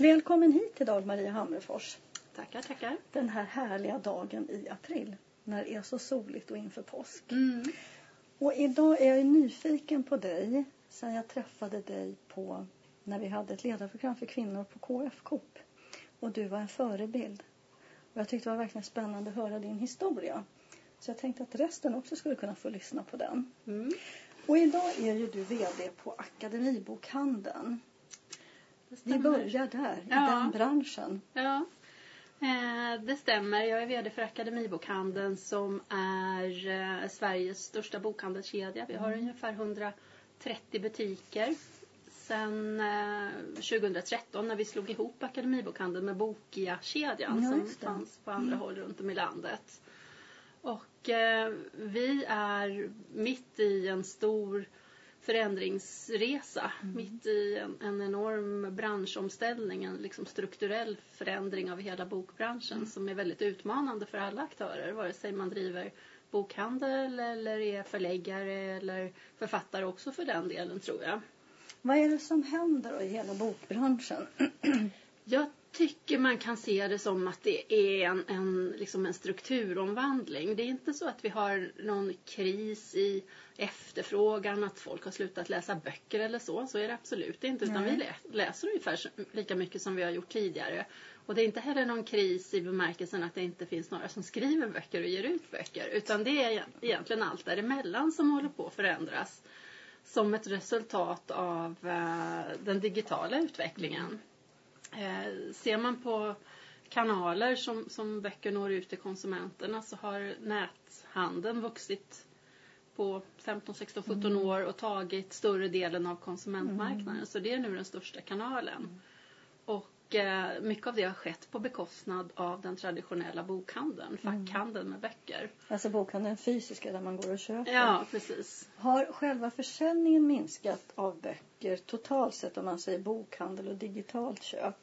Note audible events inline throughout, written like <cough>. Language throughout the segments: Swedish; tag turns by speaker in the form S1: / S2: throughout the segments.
S1: Välkommen hit idag Maria Hammerfors.
S2: Tackar, tackar.
S1: Den här härliga dagen i april när det är så soligt och inför påsk.
S2: Mm.
S1: Och idag är jag nyfiken på dig sen jag träffade dig på när vi hade ett ledarprogram för kvinnor på KF Coop. Och du var en förebild. Och jag tyckte det var verkligen spännande att höra din historia. Så jag tänkte att resten också skulle kunna få lyssna på den.
S2: Mm.
S1: Och idag är ju du VD på Akademibokhandeln. Vi börjar där, i
S2: Ja.
S1: den branschen.
S2: Ja, eh, det stämmer. Jag är VD för Akademibokhandeln som är eh, Sveriges största bokhandelskedja. Vi har ungefär 130 butiker. Sen eh, 2013 när vi slog ihop Akademibokhandeln med Bokia-kedjan
S1: Ja,
S2: som fanns på andra håll runt om i landet. Och eh, vi är mitt i en stor förändringsresa. Mitt i en, en enorm branschomställning, en liksom strukturell förändring av hela bokbranschen som är väldigt utmanande för alla aktörer. Vare sig man driver bokhandel eller är förläggare eller författare också för den delen tror jag.
S1: Vad är det som händer i hela bokbranschen? <clears throat>
S2: Jag tycker man kan se det som att det är en, en, liksom en strukturomvandling. Det är inte så att vi har någon kris i efterfrågan, att folk har slutat läsa böcker eller så. Så är det absolut inte. Utan
S1: Nej.
S2: vi lä- läser ungefär lika mycket som vi har gjort tidigare. Och det är inte heller någon kris i bemärkelsen att det inte finns några som skriver böcker och ger ut böcker. Utan det är egentligen allt däremellan som håller på att förändras. Som ett resultat av eh, den digitala utvecklingen. Eh, ser man på kanaler som, som böcker når ut till konsumenterna så har näthandeln vuxit på 15, 16, 17 år och tagit större delen av konsumentmarknaden. Så det är nu den största kanalen. Och eh, mycket av det har skett på bekostnad av den traditionella bokhandeln, fackhandeln med böcker.
S1: Alltså bokhandeln fysiska där man går och köper.
S2: Ja, precis.
S1: Har själva försäljningen minskat av böcker totalt sett om man säger bokhandel och digitalt köp?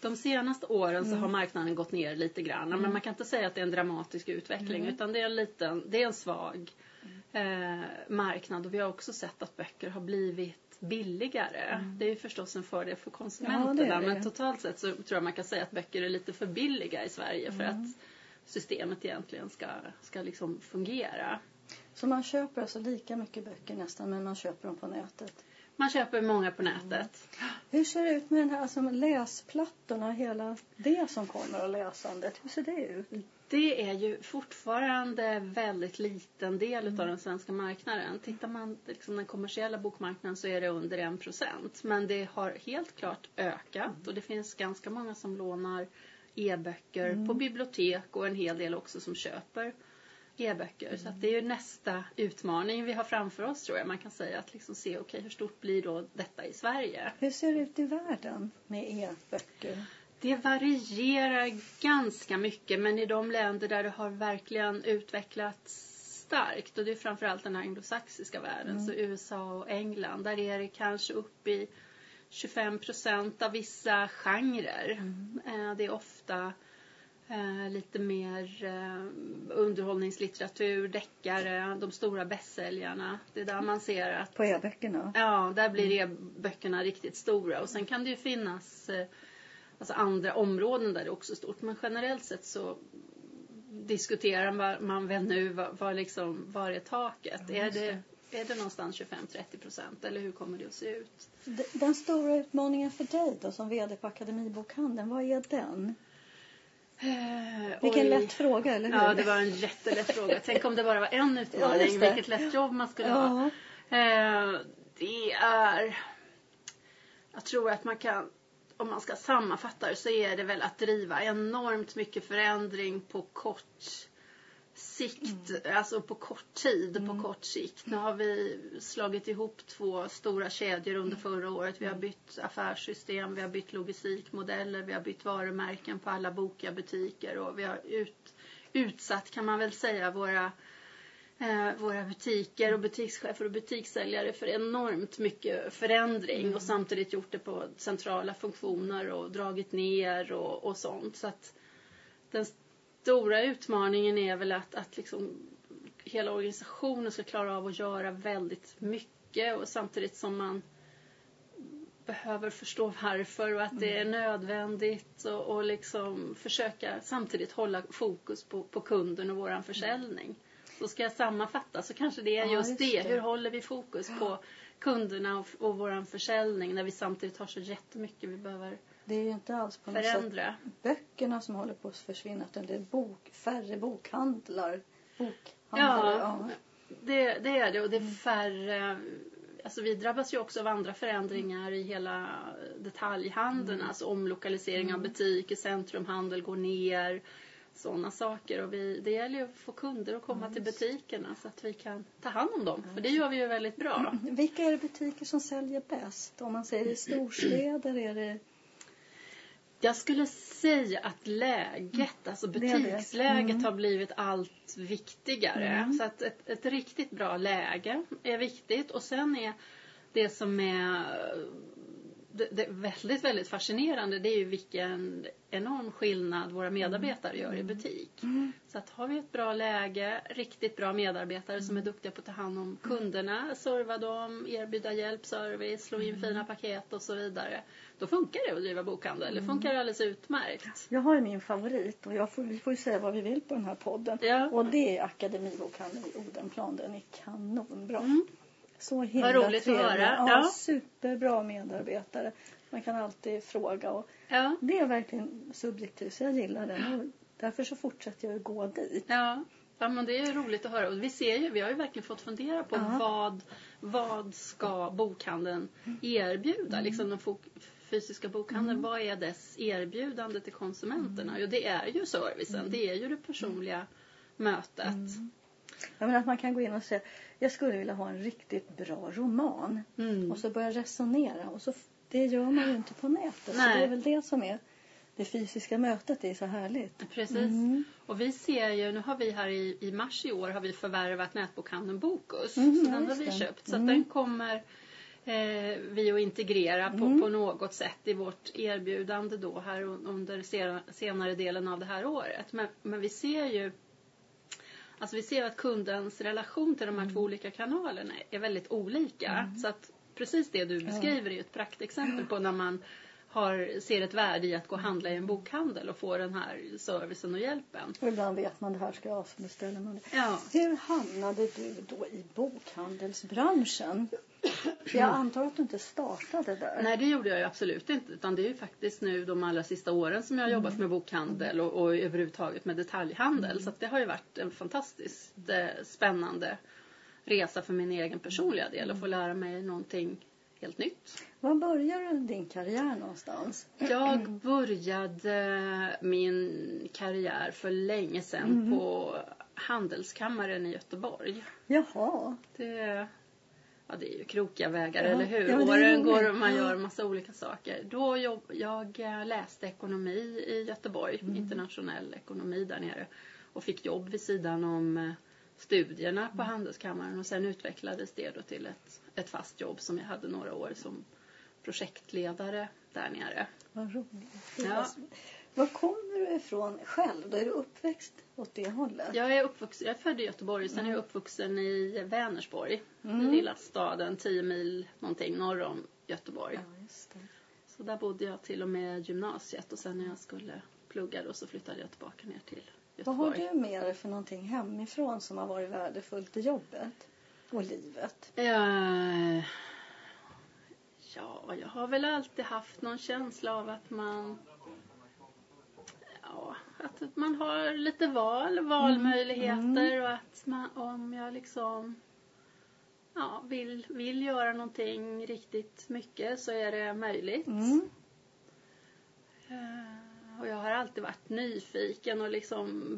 S2: De senaste åren så har marknaden gått ner lite grann. Men man kan inte säga att det är en dramatisk utveckling utan det är en liten, det är en svag eh, marknad. Och vi har också sett att böcker har blivit billigare. Det är ju förstås en fördel för konsumenterna.
S1: Ja.
S2: Men totalt sett så tror jag man kan säga att böcker är lite för billiga i Sverige för att systemet egentligen ska, ska liksom fungera.
S1: Så man köper alltså lika mycket böcker nästan men man köper dem på nätet.
S2: Man köper många på nätet.
S1: Hur ser det ut med den här alltså läsplattorna, hela det som kommer och läsandet? Hur ser det ut?
S2: Det är ju fortfarande väldigt liten del utav den svenska marknaden. Tittar man liksom den kommersiella bokmarknaden så är det under en procent. Men det har helt klart ökat och det finns ganska många som lånar e-böcker på bibliotek och en hel del också som köper e-böcker. Så det är ju nästa utmaning vi har framför oss tror jag. Man kan säga att liksom se okej hur stort blir då detta i Sverige?
S1: Hur ser det ut i världen med e-böcker?
S2: Det varierar ganska mycket men i de länder där det har verkligen utvecklats starkt och det är framförallt den här anglosaxiska världen, så USA och England, där är det kanske upp i 25 procent av vissa genrer. Eh, Det är ofta eh, lite mer eh, underhållningslitteratur, deckare, de stora bästsäljarna. Det är där man ser att
S1: På e-böckerna?
S2: Ja, där blir e-böckerna riktigt stora. Och sen kan det ju finnas alltså andra områden där det också är stort. Men generellt sett så diskuterar man- väl nu vad, vad liksom, var är taket?
S1: Ja,
S2: är, det, är det någonstans 25-30 procent eller hur kommer det att se ut?
S1: Den stora utmaningen för dig då som VD på Akademibokhandeln, vad är den?
S2: Eh,
S1: Vilken
S2: oj.
S1: lätt fråga, eller hur?
S2: Ja, det var en jättelätt fråga. Tänk om det bara var en <laughs>
S1: Ja,
S2: utmaning.
S1: det.
S2: Vilket lätt jobb man skulle ha.
S1: Ja.
S2: Eh, det är... Jag tror att man kan... Om man ska sammanfatta det så är det väl att driva enormt mycket förändring på kort sikt. Alltså på kort tid, på kort sikt. Nu har vi slagit ihop två stora kedjor under förra året. Vi har bytt affärssystem, vi har bytt logistikmodeller, vi har bytt varumärken på alla Bokia-butiker och vi har ut, utsatt kan man väl säga våra våra butiker och butikschefer och butikssäljare för enormt mycket förändring och samtidigt gjort det på centrala funktioner och dragit ner och, och sånt. Så att den stora utmaningen är väl att, att liksom hela organisationen ska klara av att göra väldigt mycket och samtidigt som man behöver förstå varför och att det är
S1: Mm.
S2: nödvändigt och, och liksom försöka samtidigt hålla fokus på, på kunden och våran försäljning. Så ska jag sammanfatta så kanske det är
S1: Ja,
S2: just,
S1: just
S2: det.
S1: det.
S2: Hur håller vi fokus på kunderna och, och våran försäljning när vi samtidigt har så jättemycket vi behöver
S1: Det är ju inte alls på något sätt
S2: förändra.
S1: böckerna som håller på att försvinna utan det är bok, färre bokhandlar. Bokhandlare,
S2: Ja, det, det är det och det är färre Alltså vi drabbas ju också av andra förändringar i hela detaljhandeln. Alltså omlokalisering av butiker, centrumhandel går ner. Sådana saker. Och vi, det gäller ju att få kunder att komma till butikerna så att vi kan ta hand om dem. För det gör vi ju väldigt bra.
S1: Vilka är det butiker som säljer bäst? Om man säger i storstäder, är det...
S2: Jag skulle säga att läget, alltså
S1: är det.
S2: butiksläget
S1: Mm.
S2: har blivit allt viktigare.
S1: Mm.
S2: Så att ett, ett riktigt bra läge är viktigt och sen är det som är det, det väldigt, väldigt fascinerande det är ju vilken enorm skillnad våra medarbetare gör i butik.
S1: Mm.
S2: Så att har vi ett bra läge, riktigt bra medarbetare som är duktiga på att ta hand om kunderna, serva dem, erbjuda hjälp, service, slå in fina paket och så vidare. Då funkar det att driva bokhandel. Det funkar alldeles utmärkt.
S1: Jag har ju min favorit och jag får, vi får ju säga vad vi vill på den här podden.
S2: Ja.
S1: Och det är Akademibokhandeln i Odenplan. Den är kanonbra.
S2: Mm.
S1: Så himla
S2: Vad roligt att
S1: trevlig.
S2: höra.
S1: Ja,
S2: Ja.
S1: Superbra medarbetare. Man kan alltid fråga. Och
S2: Ja.
S1: det är verkligen subjektivt så jag gillar den. Och därför så fortsätter jag att gå dit.
S2: Ja. ja, men det är ju roligt att höra. Och vi ser ju, vi har ju verkligen fått fundera på
S1: Ja.
S2: vad, vad ska bokhandeln erbjuda? Liksom den fysiska bokhandeln, vad är dess erbjudande till konsumenterna? Jo, det är ju servicen, det är ju det personliga mötet.
S1: Jag menar att man kan gå in och säga jag skulle vilja ha en riktigt bra roman.
S2: Mm.
S1: Och så börja resonera. Och så, det gör man ju inte på nätet. Så
S2: Nej.
S1: det är väl det som är det fysiska mötet. Det är så härligt.
S2: Precis.
S1: Mm.
S2: Och vi ser ju, nu har vi här i, i mars i år har vi förvärvat nätbokhandeln Bokus.
S1: Mm,
S2: så den har vi
S1: det.
S2: köpt. Så
S1: Mm.
S2: den kommer eh, vi att integrera på,
S1: Mm.
S2: på något sätt i vårt erbjudande då här un- under sena- senare delen av det här året. Men, men vi ser ju Alltså vi ser att kundens relation till de här två olika kanalerna är väldigt olika. Så att precis det du beskriver är ju ett praktexempel på när man har, ser ett värde i att gå och handla i en bokhandel och få den här servicen och hjälpen.
S1: Och ibland vet man det här ska jag så beställer man det.
S2: Ja.
S1: Hur hamnade du då i bokhandelsbranschen? Jag antar att du inte startade där.
S2: Nej, det gjorde jag ju absolut inte. Utan det är ju faktiskt nu de allra sista åren som jag har jobbat med bokhandel och, och överhuvudtaget med detaljhandel. Så att det har ju varit en fantastiskt eh, spännande resa för min egen personliga del att få lära mig någonting helt nytt.
S1: Var började din karriär någonstans?
S2: Jag började min karriär för länge sedan på Handelskammaren i Göteborg.
S1: Jaha.
S2: Det, ja, det är ju krokiga vägar,
S1: Ja,
S2: eller hur?
S1: ja,
S2: Åren går och man gör massa olika saker. Då jobb, jag eh, läste ekonomi i Göteborg,
S1: Mm.
S2: internationell ekonomi där nere. Och fick jobb vid sidan om eh, studierna
S1: Mm.
S2: på Handelskammaren och sen utvecklades det då till ett, ett fast jobb som jag hade några år som projektledare där nere.
S1: Vad roligt.
S2: Ja.
S1: Var kommer du ifrån själv? Då är du uppväxt åt det hållet?
S2: Jag är, uppvuxen, jag är född i Göteborg, sen är jag uppvuxen i Vänersborg.
S1: Mm.
S2: Den lilla staden 10 mil någonting norr om Göteborg.
S1: Ja, just det.
S2: Så där bodde jag till och med gymnasiet och sen när jag skulle plugga då så flyttade jag tillbaka ner till
S1: Vad har
S2: Göteborg.
S1: du med dig för någonting hemifrån som har varit värdefullt i jobbet och livet?
S2: Eh, ja, jag har väl alltid haft någon känsla av att man att man har lite val, valmöjligheter och att man, om jag liksom ja, vill, vill göra någonting riktigt mycket så är det möjligt.
S1: Mm.
S2: Eh, Och jag har alltid varit nyfiken och liksom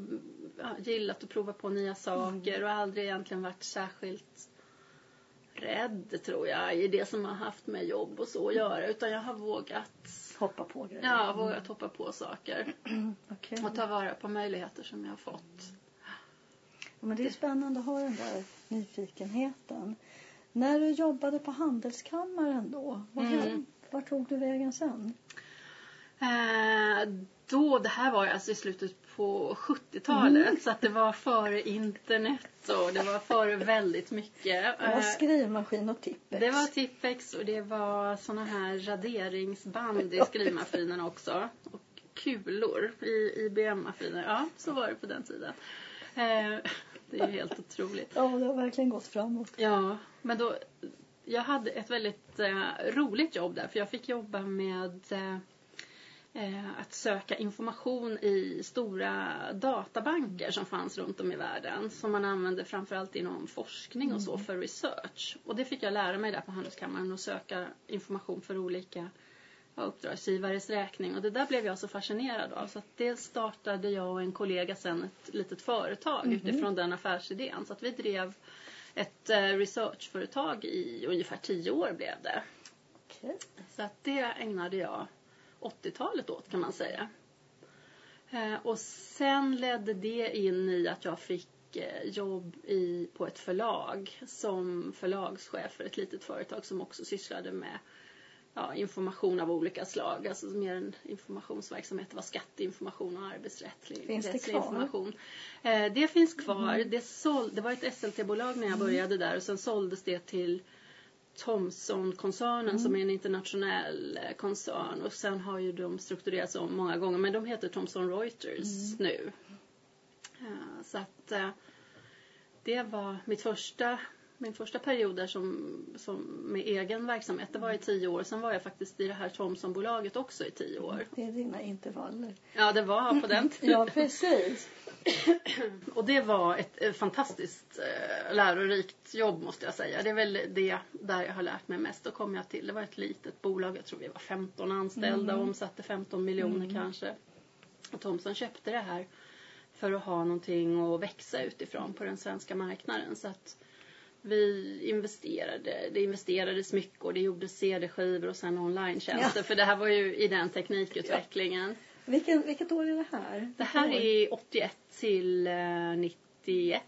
S2: ja, gillat att prova på nya saker och aldrig egentligen varit särskilt rädd tror jag i det som har haft med jobb och så att göra utan jag har vågat
S1: Hoppa på grejer.
S2: Ja, vågat hoppa på saker <clears throat>
S1: Okej.
S2: och ta vara på möjligheter som jag har fått.
S1: Ja, Men det är spännande att ha den där nyfikenheten. När du jobbade på Handelskammaren då, vad
S2: Mm.
S1: hände? Var tog du vägen sen?
S2: Eh, då, det här var alltså i slutet på 70-talet
S1: Mm.
S2: så att det var före internet och det var före väldigt mycket.
S1: Det var
S2: Eh,
S1: skrivmaskin och Tippex.
S2: det var Tippex och det var såna här raderingsband i skrivmaskinen också. Och kulor i IBM-maskiner. Ja, så var det på den tiden. Eh, det är ju helt otroligt.
S1: Ja, det har verkligen gått framåt.
S2: Ja, men då... Jag hade ett väldigt eh, roligt jobb där för jag fick jobba med att söka information i stora databanker som fanns runt om i världen som man använde framförallt inom forskning och så för research. Och det fick jag lära mig där på Handelskammaren att söka information för olika ja, uppdragsgivares räkning och det där blev jag så fascinerad av så att dels startade jag och en kollega sen ett litet företag utifrån den affärsidén så att vi drev ett eh, researchföretag i ungefär tio år blev det.
S1: Okej.
S2: Så att det ägnade jag 80-talet åt kan man säga. Eh, och sen ledde det in i att jag fick eh, jobb i, på ett förlag som förlagschef för ett litet företag som också sysslade med ja, information av olika slag. Alltså mer en informationsverksamhet. Det var skatteinformation och arbetsrättslig
S1: Finns det kvar?
S2: information. Eh, det finns kvar. Det, såld, det var ett SLT-bolag när jag började där och sen såldes det till Thomson-koncernen som är en internationell eh, koncern. Och sen har ju de strukturerats om många gånger. Men de heter Thomson Reuters nu. Eh, Så att eh, det var mitt första, min första period där som, som med egen verksamhet. Det var i tio år. Sen var jag faktiskt i det här Thomson-bolaget också i tio år.
S1: Det är dina intervaller.
S2: Ja, det var på den <laughs> tiden.
S1: Ja, precis. <clears throat>
S2: Och det var ett eh, fantastiskt eh, lärorikt jobb måste jag säga. Det är väl det där jag har lärt mig mest. Då kom jag till, det var ett litet bolag, jag tror vi var 15 anställda och omsatte 15 miljoner kanske. Och Thomson köpte det här för att ha någonting att växa utifrån på den svenska marknaden. Så att vi investerade, det investerades mycket och det gjordes CD-skivor och sen online-tjänster.
S1: Ja.
S2: För det här var ju i den teknikutvecklingen.
S1: Vilken, vilket år är det här?
S2: Det här
S1: år?
S2: är 81 till eh, 91.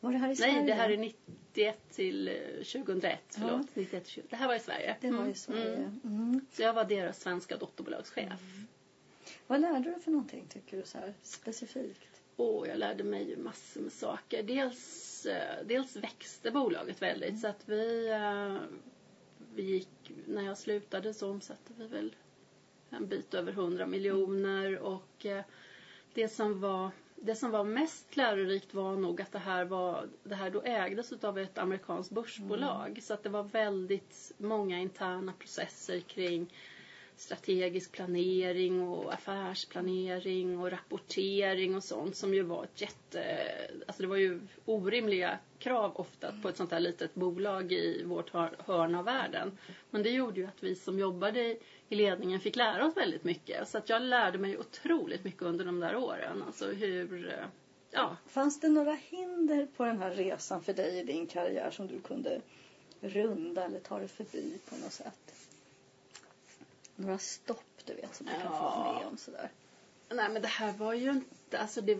S1: Var det här i Sverige?
S2: Nej, det här är 91 till eh, 2001. Förlåt. 91 till 20. Det här var i Sverige.
S1: Det var
S2: Mm,
S1: i Sverige.
S2: mm.
S1: Mm.
S2: Så jag var deras svenska dotterbolagschef.
S1: Vad lärde du för någonting tycker du så här specifikt?
S2: Och jag lärde mig ju massor med saker. Dels, eh, dels växte bolaget väldigt så att vi, eh, vi gick, när jag slutade så omsatte vi väl en bit över 100 miljoner och eh, det som var det som var mest lärorikt var nog att det här, var, det här då ägdes av ett amerikanskt börsbolag. Så att det var väldigt många interna processer kring strategisk planering och affärsplanering och rapportering och sånt som ju var ett jätte... Alltså det var ju orimliga krav ofta på ett sånt här litet bolag i vårt hörn av världen. Men det gjorde ju att vi som jobbade i ledningen fick lära oss väldigt mycket. Så att jag lärde mig otroligt mycket under de där åren. Alltså hur... Ja,
S1: Fanns det några hinder på den här resan för dig i din karriär som du kunde runda eller ta dig förbi på något sätt? Några stopp du vet som du kan få vara
S2: Ja.
S1: med om sådär.
S2: Nej men det här var ju inte, alltså det,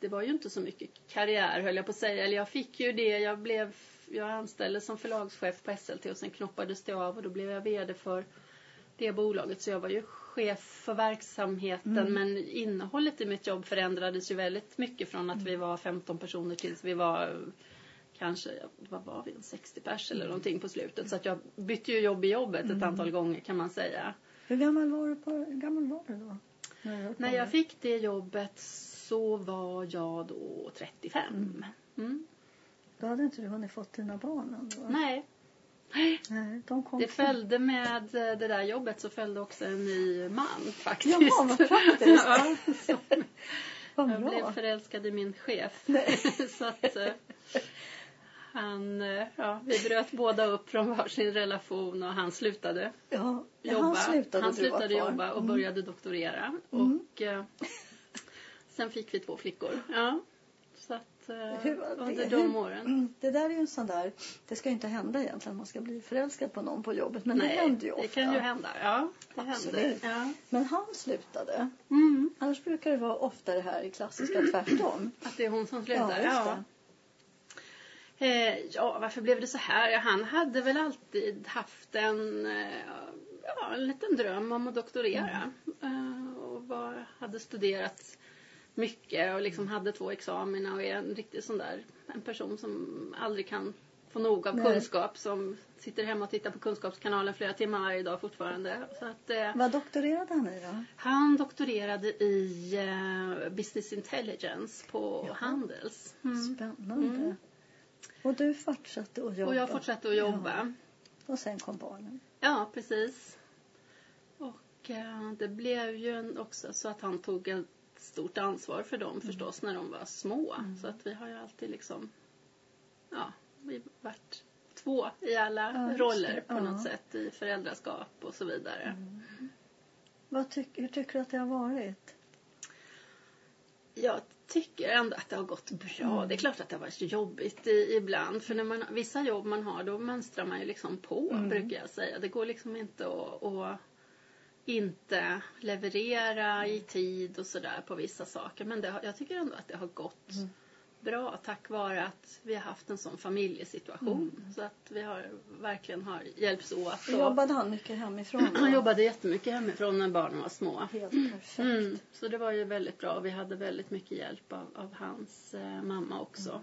S2: det var ju inte så mycket karriär höll jag på att säga. Eller jag fick ju det, jag blev, jag anställdes som förlagschef på SLT och sen knoppades det av och då blev jag VD för det bolaget. Så jag var ju chef för verksamheten men innehållet i mitt jobb förändrades ju väldigt mycket från att vi var 15 personer tills vi var kanske, vad var vi, en 60 pers eller någonting på slutet. Så att jag bytte ju jobb i jobbet ett antal gånger kan man säga.
S1: Hur gammal var du, på, gammal var du då? När, på
S2: När jag fick det jobbet så var jag då 35. Mm.
S1: Då hade inte du hunnit fått dina barn än då?
S2: Nej,
S1: Nej, de kom
S2: det följde med det där jobbet så följde också en ny man faktiskt.
S1: Jaha, vad praktiskt. <laughs>
S2: ja,
S1: Vad
S2: jag blev förälskad i min chef. <laughs> så att eh, <laughs> han, eh, ja, vi bröt båda upp från varsin relation och han slutade
S1: Ja,
S2: jobba.
S1: han slutade,
S2: han slutade jobba och
S1: Mm.
S2: började doktorera.
S1: Mm.
S2: Och eh, sen fick vi två flickor. Ja. Så att eh,
S1: Hur var det?
S2: under de åren.
S1: Mm, Det där är ju en sån där, det ska ju inte hända egentligen, man ska bli förälskad på någon på jobbet, men det händer ju ofta.
S2: det kan ju hända. Ja, det händer. Ja.
S1: Men han slutade.
S2: Mm.
S1: Annars brukar det vara ofta det här klassiska tvärtom.
S2: Att det är hon som slutar.
S1: Ja,
S2: Eh, ja, varför blev det så här? Ja, han hade väl alltid haft en... Eh, ja, en liten dröm om att doktorera. Eh, och var, hade studerat mycket och liksom hade två examina och är en riktig sån där en person som aldrig kan få nog av
S1: Nej.
S2: kunskap som sitter hemma och tittar på Kunskapskanalen flera timmar varje dag fortfarande. Så att, eh,
S1: Vad doktorerade han i då?
S2: han doktorerade i eh, Business Intelligence på
S1: Jaha.
S2: Handels. Mm.
S1: Spännande.
S2: Mm.
S1: Och du fortsatte att jobba?
S2: Och jag fortsatte att jobba.
S1: Och sen kom barnen?
S2: Ja, precis. Och eh, det blev ju också så att han tog ett stort ansvar för dem förstås när de var små. Så att vi har ju alltid liksom, ja, vi varit två i alla
S1: Ja,
S2: roller på
S1: Ja.
S2: något sätt i föräldraskap och så vidare.
S1: Vad tyck, hur tycker du att det har varit?
S2: Jag tycker ändå att det har gått bra. Det är klart att det har varit jobbigt i, ibland. För när man, vissa jobb man har då mönstrar man ju liksom på
S1: Mm.
S2: brukar jag säga. Det går liksom inte att, att inte leverera i tid och sådär på vissa saker. Men det, jag tycker ändå att det har gått
S1: Mm.
S2: Bra tack vare att vi har haft en sån familjesituation.
S1: Mm.
S2: Så att vi har verkligen har hjälpts åt. och-
S1: Jobbade han mycket hemifrån? <clears throat>
S2: Han jobbade jättemycket hemifrån när barnen var små.
S1: Helt perfekt.
S2: Mm, så det var ju väldigt bra. Vi hade väldigt mycket hjälp av, av hans eh, mamma också.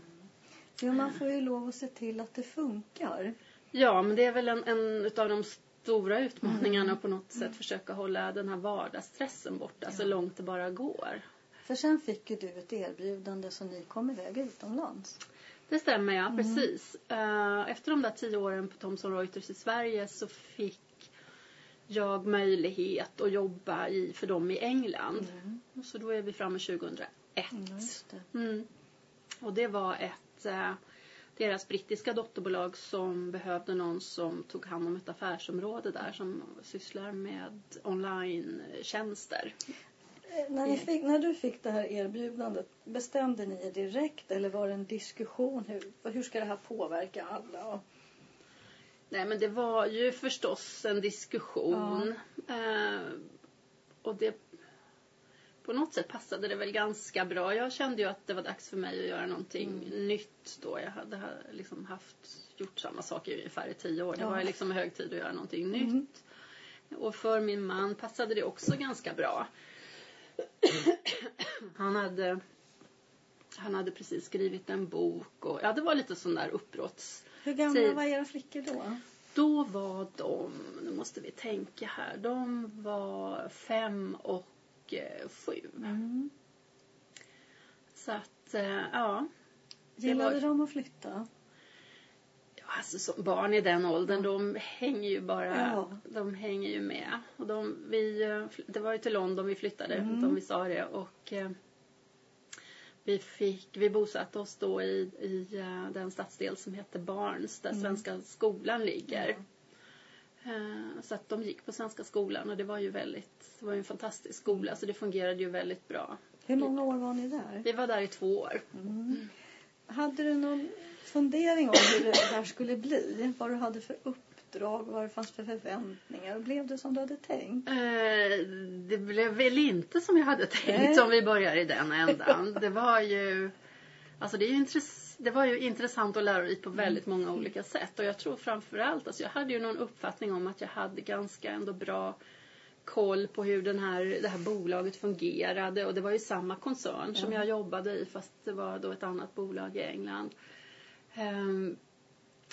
S1: Jo, man får ju lov att se till att det funkar.
S2: Ja, men det är väl en, en av de stora utmaningarna på något sätt försöka hålla den här vardagsstressen borta så långt det bara går.
S1: För sen fick ju du ett erbjudande så ni kom iväg utomlands.
S2: Det stämmer ja, precis. Eh, Efter de där tio åren på Thomson Reuters i Sverige så fick jag möjlighet att jobba i, för dem i England. Så då är vi framme 2001.
S1: Mm, just det.
S2: Mm. Och det var ett eh, deras brittiska dotterbolag som behövde någon som tog hand om ett affärsområde där som sysslar med online-tjänster.
S1: När, fick, när du fick det här erbjudandet, bestämde ni er direkt eller var det en diskussion? Hur, hur ska det här påverka alla?
S2: Nej men det var ju förstås en diskussion. Eh, och det på något sätt passade det väl ganska bra. Jag kände ju att det var dags för mig att göra någonting nytt då. Jag hade ha- liksom haft, gjort samma sak i ungefär i tio år. Det
S1: Ja.
S2: var liksom hög tid att göra någonting
S1: Mm.
S2: nytt. Och för min man passade det också ganska bra. <coughs> Han hade, han hade precis skrivit en bok och ja, det var lite sån där uppbrotts
S1: hur gamla
S2: Säg-
S1: var era flickor då?
S2: då var de, nu måste vi tänka här, de var fem och eh, sju.
S1: Mm.
S2: Så att, eh, ja.
S1: Gillade
S2: var-
S1: de att flytta?
S2: Ja, Alltså som barn i den åldern, de hänger ju bara,
S1: Ja.
S2: de hänger ju med. Och de, vi, eh, det var ju till London vi flyttade,
S1: Mm.
S2: de vi sa det. Och eh, vi, fick, vi bosatte oss då i, i eh, den stadsdel som heter Barnes, där
S1: Mm.
S2: Svenska skolan ligger. Eh, Så att de gick på Svenska skolan och det var ju väldigt, det var ju en fantastisk skola så det fungerade ju väldigt bra.
S1: Hur många år var ni där?
S2: Vi var där i två år.
S1: Mm. Hade du någon fundering om hur det här skulle bli? Vad du hade för uppdrag? Vad det fanns för förväntningar? Blev det som du hade tänkt?
S2: Eh, det blev väl inte som jag hade tänkt
S1: Nej.
S2: om vi börjar i den ändan. Det var ju, alltså det, ju det var ju intressant och lärorikt på väldigt många olika sätt. Och jag tror framförallt, alltså jag hade ju någon uppfattning om att jag hade ganska ändå bra koll på hur den här, det här bolaget fungerade. Och det var ju samma koncern som
S1: Ja.
S2: jag jobbade i fast det var då ett annat bolag i England. Ehm,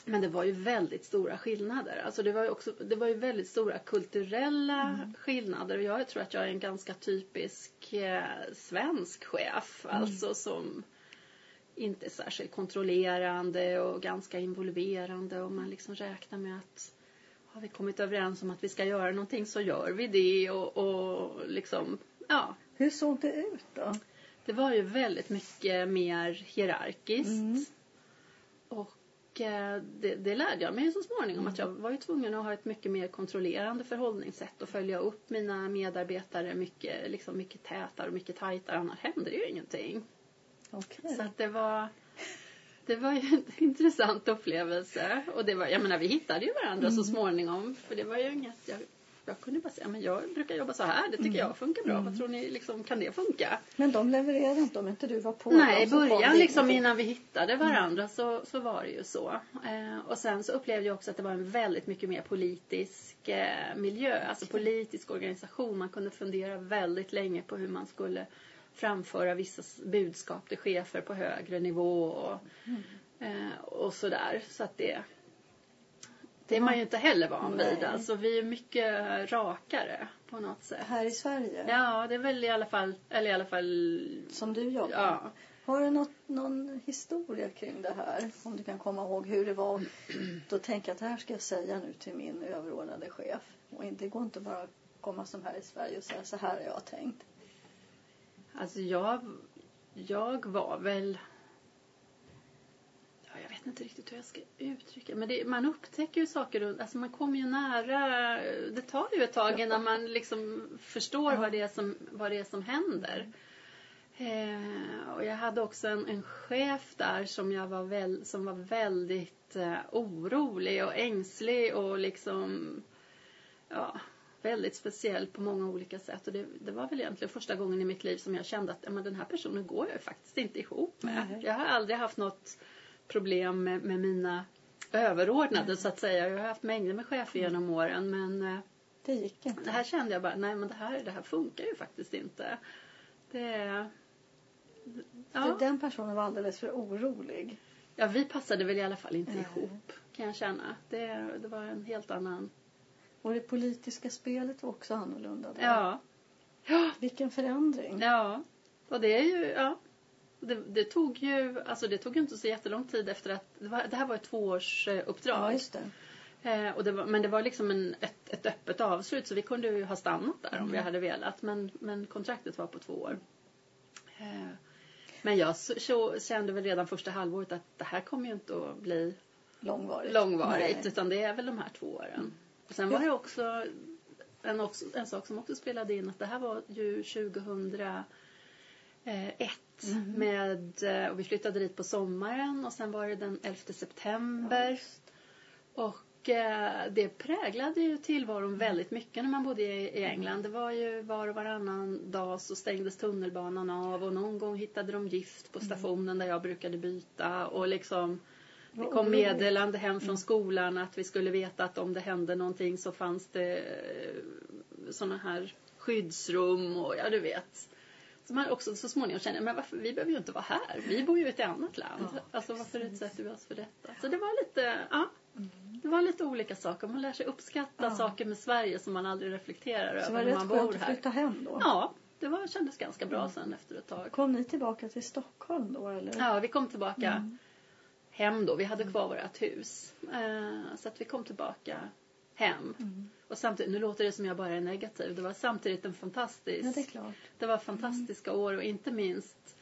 S2: men det var ju väldigt stora skillnader. Alltså det var ju, också, det var ju väldigt stora kulturella skillnader. Och jag tror att jag är en ganska typisk eh, svensk chef. Alltså som inte är särskilt kontrollerande och ganska involverande. Och man liksom räknar med att har vi kommit överens om att vi ska göra någonting så gör vi det. Och, och liksom, ja.
S1: Hur såg det ut då?
S2: Det var ju väldigt mycket mer hierarkiskt.
S1: Mm.
S2: Och eh, det, det lärde jag mig så småningom att jag var ju tvungen att ha ett mycket mer kontrollerande förhållningssätt och följa upp mina medarbetare mycket, liksom mycket tätare och mycket tajtare annars händer det ju ingenting.
S1: Okej.
S2: Så att det var det var ju en <laughs> intressant upplevelse. Och det var, jag menar vi hittade ju varandra så småningom. För det var ju inget, jag, Jag kunde bara säga, men jag brukar jobba så här, det tycker jag funkar bra. Vad tror ni, liksom, kan det funka?
S1: Men de levererade inte om inte du var på
S2: Nej, i början liksom innan vi hittade varandra så, så var det ju så. Eh, och sen så upplevde jag också att det var en väldigt mycket mer politisk eh, miljö, alltså politisk organisation. Man kunde fundera väldigt länge på hur man skulle framföra vissa budskap till chefer på högre nivå och, eh, och sådär. Så att det, det är man ju inte heller van vid.
S1: Nej.
S2: Alltså vi är mycket rakare på något sätt.
S1: Här i Sverige,
S2: Ja, det är väl i alla fall, eller i alla fall,
S1: som du jobbar.
S2: ja.
S1: Har du något, någon historia kring det här? Om du kan komma ihåg hur det var. Då tänker jag att det här ska jag säga nu till min överordnade chef. Och det går inte bara att komma som här i Sverige och säga så här har jag tänkt.
S2: Alltså jag, jag var väl... Vet inte riktigt hur jag ska uttrycka men det, man upptäcker ju saker runt, alltså man kommer ju nära, det tar ju ett tag innan man liksom förstår vad, det är som, vad det är som händer. Eh, och jag hade också en, en chef där som, jag var, väl, som var väldigt eh, orolig och ängslig och liksom ja, väldigt speciell på många olika sätt. Och det, det var väl egentligen första gången i mitt liv som jag kände att men den här personen går jag faktiskt inte ihop med.
S1: Nej.
S2: Jag har aldrig haft något problem med, med mina överordnade så att säga. Jag har haft mängder med chefer genom åren men eh,
S1: Det gick inte.
S2: det här kände jag bara, nej men det här, det här funkar ju faktiskt inte. Det... Ja.
S1: Den personen var alldeles för orolig.
S2: ja, vi passade väl i alla fall inte
S1: Nej.
S2: ihop kan jag känna. Det, det var en helt annan...
S1: Och det politiska spelet var också annorlunda. Då.
S2: Ja. Ja,
S1: Vilken förändring.
S2: Ja, och det är ju, ja. Det, det tog ju, alltså det tog inte så jättelång tid efter att, det, var, det här var ett tvåårsuppdrag.
S1: Ja, just det.
S2: eh, och det var, men det var liksom en, ett, ett öppet avslut så vi kunde ju ha stannat där om vi hade velat. Men, men kontraktet var på två år. Eh, men jag så, så, kände väl redan första halvåret att det här kommer ju inte att bli
S1: Långvarigt.
S2: långvarigt
S1: Nej.
S2: utan det är väl de här två åren. Och sen var det också en, en sak som också spelade in att det här var ju 2001
S1: Mhm.
S2: med, eh, och vi flyttade dit på sommaren och sen var det den 11 september. Och eh, det präglade ju tillvaron väldigt mycket när man bodde i, i England. Det var ju var och varannan dag så stängdes tunnelbanan av och någon gång hittade de gift på stationen där jag brukade byta och liksom det kom meddelande hem från skolan att vi skulle veta att om det hände någonting så fanns det sådana här skyddsrum och ja du vet. Så man också så småningom känner men varför, vi behöver ju inte vara här. Vi bor ju i ett annat land.
S1: Ja,
S2: alltså varför utsätter vi oss för detta? Så det var lite, ja. Det var lite olika saker. Man lär sig uppskatta
S1: Ja.
S2: saker med Sverige som man aldrig reflekterar
S1: Så var
S2: över
S1: det
S2: när
S1: rätt
S2: man bor
S1: skönt att
S2: här.
S1: flytta hem då?
S2: Ja, det var, kändes ganska bra sen efter ett tag.
S1: Kom ni tillbaka till Stockholm då eller?
S2: Ja, vi kom tillbaka
S1: Mm.
S2: hem då. Vi hade kvar vårt hus. Eh, så att vi kom tillbaka hem.
S1: Mm.
S2: Och samtidigt, nu låter det som jag bara är negativ. Det var samtidigt en fantastisk...
S1: Ja, det är klart.
S2: det var fantastiska år och inte minst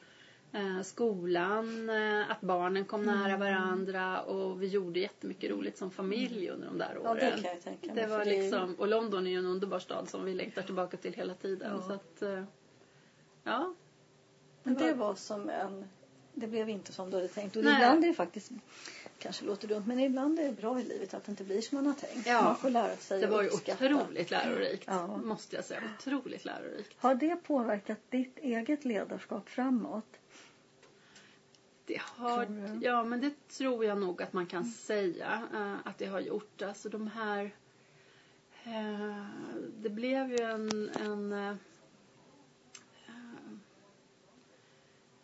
S2: eh, skolan, eh, att barnen kom nära
S1: Mm.
S2: varandra och vi gjorde jättemycket roligt som familj under de där
S1: Ja,
S2: åren.
S1: det kan jag tänka mig.
S2: Det var liksom, och London är ju en underbar stad som vi längtar tillbaka till hela tiden.
S1: Ja.
S2: Så att, eh, ja.
S1: Men
S2: det var
S1: som en... Det blev inte som du hade tänkt. Och
S2: Nej.
S1: ibland är det faktiskt... Kanske låter dumt, men ibland är det bra i livet att det inte blir som man har tänkt.
S2: Ja.
S1: Man får lära sig
S2: Det var ju otroligt lärorikt,
S1: Ja.
S2: måste jag säga. Otroligt lärorikt.
S1: Har det påverkat ditt eget ledarskap framåt?
S2: Det har, ja, men det tror jag nog att man kan säga eh, att det har gjort. Alltså de här... eh, det blev ju en... en eh,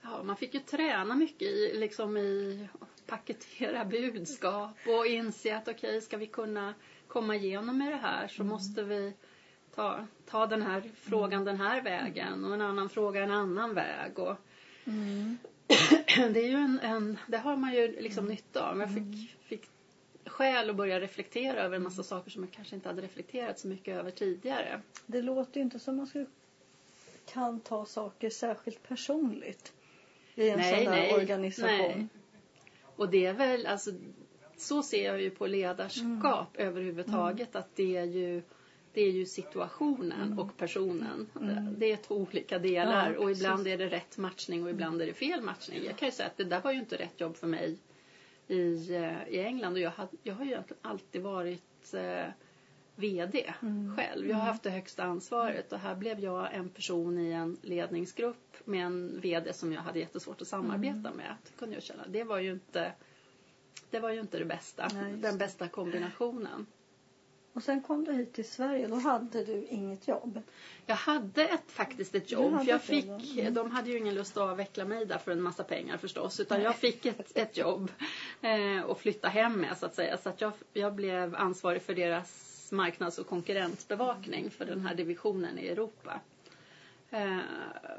S2: ja, man fick ju träna mycket i, liksom i paketera budskap och inse att okej, ska vi kunna komma igenom med det här så måste vi ta, ta den här frågan den här vägen och en annan fråga en annan väg. Och, <clears throat> det är ju en, en det har man ju liksom nytta av. Jag fick, fick skäl att börja reflektera över en massa saker som jag kanske inte hade reflekterat så mycket över tidigare.
S1: Det låter ju inte som man skulle kan ta saker särskilt personligt i en sån där organisation.
S2: nej. Och det är väl, alltså, så ser jag ju på ledarskap
S1: Mm.
S2: överhuvudtaget att det är ju det är ju situationen och personen. Det är två olika delar
S1: Mm. Ja,
S2: och ibland är det rätt matchning och ibland är det fel matchning. Jag kan ju säga att det där var ju inte rätt jobb för mig i, eh, i England och jag, hade, jag har ju egentligen alltid varit eh, VD
S1: Mm.
S2: själv. Jag har
S1: Mm.
S2: haft det högsta ansvaret och här blev jag en person i en ledningsgrupp med en VD som jag hade jättesvårt att samarbeta
S1: Mm.
S2: med. Det kunde jag känna. Det var ju inte det var ju inte det bästa,
S1: Nej,
S2: den bästa kombinationen.
S1: Och sen kom du hit till Sverige. Då hade du inget jobb.
S2: Jag hade ett, faktiskt ett jobb. jag fick.
S1: Mm.
S2: De hade ju ingen lust att avveckla mig där för en massa pengar förstås. Utan
S1: Nej.
S2: jag fick ett, ett jobb eh, och flytta hem med så att säga. Så att jag, jag blev ansvarig för deras marknads och konkurrensbevakning för den här divisionen i Europa. Eh,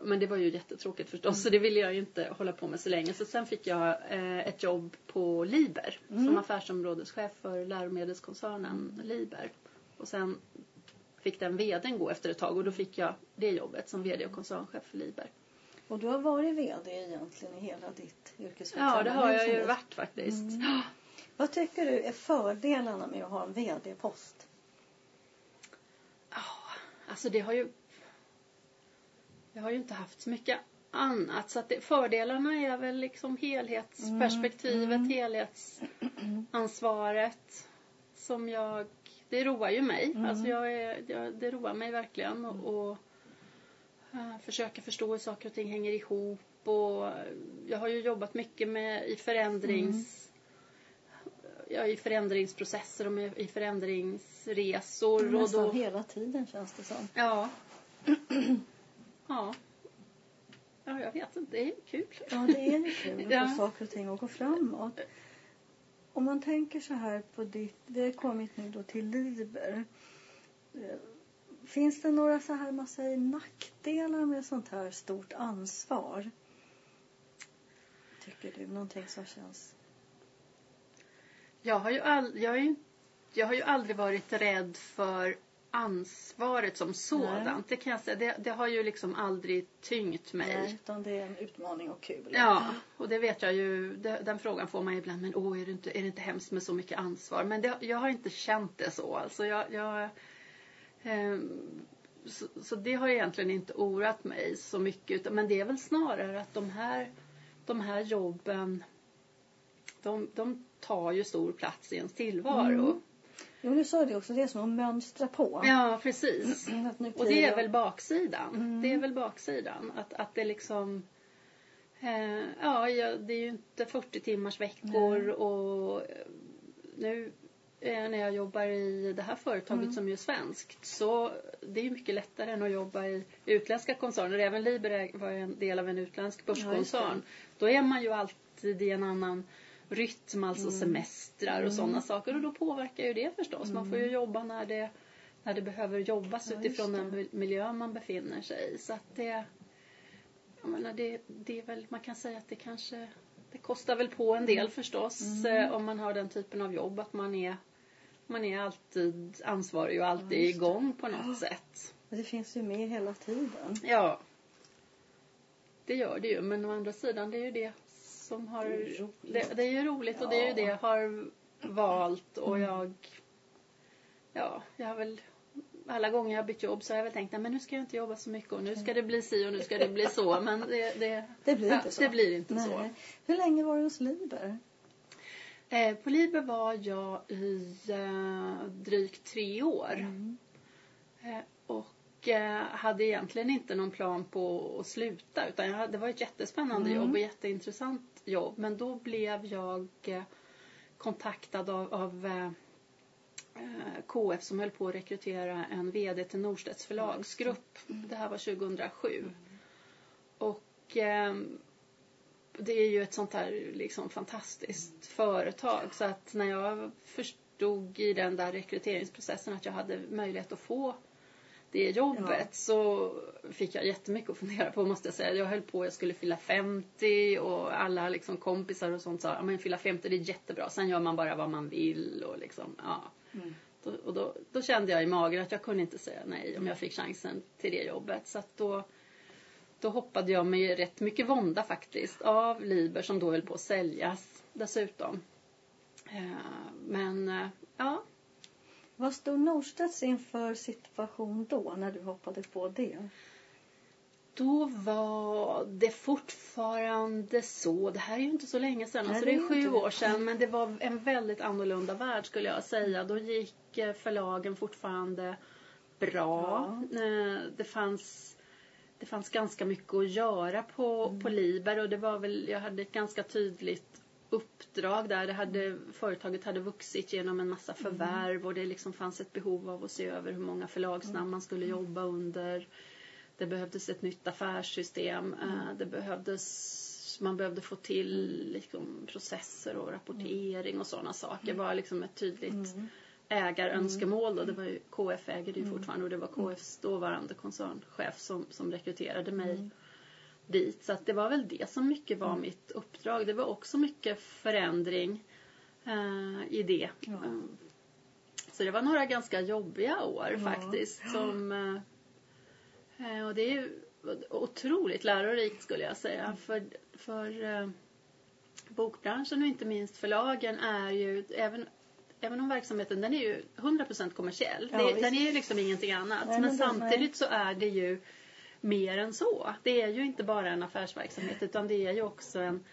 S2: men det var ju jättetråkigt förstås så det ville jag ju inte hålla på med så länge. Så sen fick jag eh, ett jobb på Liber som
S1: Mm.
S2: affärsområdeschef för läromedelskoncernen Liber. Och sen fick den vdn gå efter ett tag och då fick jag det jobbet som vd och koncernchef för Liber.
S1: Och du har varit VD egentligen i hela ditt yrkesverksamma
S2: Ja, det har jag
S1: som
S2: ju varit faktiskt.
S1: Mm. Vad tycker du är fördelarna med att ha en VD-post?
S2: Alltså det har ju... Jag har ju inte haft så mycket annat. Så att det, fördelarna är väl liksom helhetsperspektivet,
S1: Mm,
S2: helhetsansvaret. Som jag... Det roar ju mig.
S1: Mm.
S2: Alltså jag är, jag, det roar mig verkligen. Och, och eh, försöka förstå hur saker och ting hänger ihop. Och jag har ju jobbat mycket med i förändrings... Ja, i förändringsprocesser och i förändringsresor. och
S1: Nästan
S2: då,
S1: hela tiden känns det som.
S2: Ja. <clears throat> ja. Ja, jag vet inte. Det är kul.
S1: Ja, det är kul att
S2: Ja.
S1: få saker och ting att gå framåt. Om man tänker så här på ditt, vi har kommit nu då till Liber. Eh, Finns det några så här, man säger nackdelar med sånt här stort ansvar? Tycker du någonting som känns?
S2: Jag har ju, all, jag, är jag har ju aldrig varit rädd för ansvaret som sådant.
S1: Nej.
S2: Det kan jag säga. Det, det har ju liksom aldrig tyngt mig.
S1: Nej, utan det är en utmaning och kul.
S2: Ja, och det vet jag ju. Det, den frågan får man ibland. Men åh, är det inte, är det inte hemskt med så mycket ansvar? Men det, jag har inte känt det så. Alltså jag, jag, ehm, så, så det har egentligen inte oroat mig så mycket. Utan, men det är väl snarare att de här, de här jobben de, de tar ju stor plats i ens tillvaro.
S1: Mm. Jo, du sa det också, det är som att mönstra på.
S2: Ja, precis.
S1: Nu
S2: Och det är väl baksidan.
S1: Mm.
S2: Det är väl baksidan. Att, att det liksom... Eh, ja, ja, det är ju inte 40 timmars veckor
S1: Nej.
S2: och eh, nu eh, när jag jobbar i det här företaget
S1: Mm.
S2: som är svenskt så det är ju mycket lättare än att jobba i utländska koncerner. Även Liber var en del av en utländsk
S1: Ja,
S2: börskoncern. Då är man ju alltid i en annan rytm, alltså
S1: Mm.
S2: semestrar och
S1: Mm.
S2: sådana saker och då påverkar ju det förstås. Man får ju jobba när det när det behöver jobbas
S1: Ja,
S2: utifrån den miljö man befinner sig i. Så att det, jag menar, det, det är väl, man kan säga att det kanske det kostar väl på en del förstås
S1: Mm.
S2: eh, om man har den typen av jobb att man är man är alltid ansvarig och alltid
S1: Ja,
S2: igång på något sätt.
S1: Men det finns ju med hela tiden.
S2: Ja. Det gör det ju men å andra sidan det är ju det som har
S1: Det är
S2: det, det är ju roligt och det är ju det
S1: Ja.
S2: jag har valt och
S1: Mm.
S2: jag ja, jag har väl alla gånger jag har bytt jobb så har jag väl tänkt men nu ska jag inte jobba så mycket och nu ska det bli si och nu ska det bli så men det, det,
S1: Det blir
S2: ja,
S1: inte så.
S2: det blir inte så.
S1: Hur länge var du hos Liber?
S2: Eh, på Liber var jag i eh, drygt tre år.
S1: Mm.
S2: Eh, och eh, hade egentligen inte någon plan på att sluta utan jag, det var ett jättespännande
S1: Mm.
S2: jobb och jätteintressant jobb. Men då blev jag eh, kontaktad av, av eh, eh, KF som höll på att rekrytera en VD till Norstedts förlagsgrupp. Det här var 2007. Och ehm, det är ju ett sånt här liksom fantastiskt företag så att när jag förstod i den där rekryteringsprocessen att jag hade möjlighet att få det jobbet
S1: Ja.
S2: så fick jag jättemycket att fundera på måste jag säga. Jag höll på, jag skulle fylla 50 och alla liksom kompisar och sånt sa men fylla 50 det är jättebra, sen gör man bara vad man vill och liksom ja.
S1: Mm.
S2: Då, och då, då kände jag i magen att jag kunde inte säga nej om jag fick chansen till det jobbet. Så att då, då hoppade jag med rätt mycket vånda faktiskt av Liber som då höll på att säljas dessutom. Eh, men eh, ja,
S1: Vad stod Norstedts inför situation då när du hoppade på det?
S2: Då var det fortfarande så, det här är ju inte så länge sedan,
S1: Nej,
S2: alltså
S1: det är
S2: sju år sedan, men det var en väldigt annorlunda värld skulle jag säga. Då gick eh, förlagen fortfarande bra. Eh, Det fanns, det fanns ganska mycket att göra på, på Liber och det var väl, jag hade ett ganska tydligt uppdrag där. Det hade, företaget hade vuxit genom en massa förvärv och det liksom fanns ett behov av att se över hur många förlagsnamn man skulle jobba under. Det behövdes ett nytt affärssystem. eh, Det behövdes, man behövde få till liksom, processer och rapportering och sådana saker. Det var liksom ett tydligt ägarönskemål. Då. Det var ju, KF äger det ju fortfarande och det var KFs dåvarande koncernchef som, som rekryterade mig dit. Så att det var väl det som mycket var mitt uppdrag. Det var också mycket förändring eh, i det.
S1: Ja.
S2: Eh, Så det var några ganska jobbiga år
S1: Ja.
S2: faktiskt. Som, eh, eh, och det är ju otroligt lärorikt skulle jag säga. För, för eh, bokbranschen och inte minst förlagen är ju, även Även om verksamheten den är ju 100% kommersiell.
S1: Ja,
S2: det, den är ju liksom ingenting annat.
S1: Nej,
S2: men
S1: men
S2: samtidigt så är det ju mer än så. Det är ju inte bara en affärsverksamhet utan det är ju också en,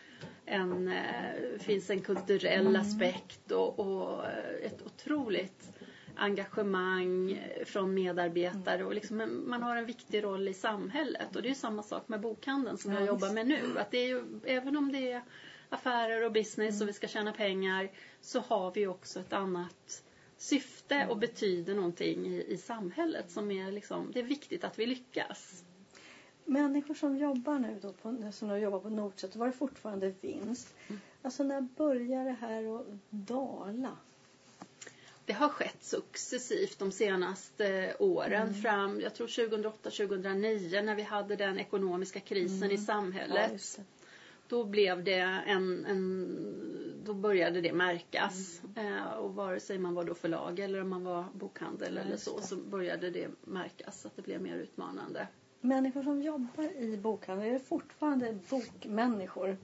S2: en eh, finns en kulturell
S1: Mm.
S2: aspekt och, och eh, ett otroligt engagemang från medarbetare och liksom man har en viktig roll i samhället och det är samma sak med bokhandeln som
S1: Ja,
S2: jag jobbar med nu. Att det är ju, även om det är affärer och business och vi ska tjäna pengar så har vi också ett annat syfte och betyder någonting i, i samhället som är liksom, det är viktigt att vi lyckas.
S1: Människor som jobbar nu då på, som har jobbat på Nordset, var det fortfarande vinst?
S2: Mm.
S1: Alltså när börjar det här att dala?
S2: Det har skett successivt de senaste åren fram, jag tror 2008-2009 när vi hade den ekonomiska krisen i
S1: Ja,
S2: samhället.
S1: det.
S2: Då blev det en, en då började det märkas. Eh, och vare sig man var då förlag eller om man var bokhandel
S1: Ja,
S2: eller så, så började det märkas att det blev mer utmanande.
S1: Människor som jobbar i bokhandeln, är det fortfarande bokmänniskor?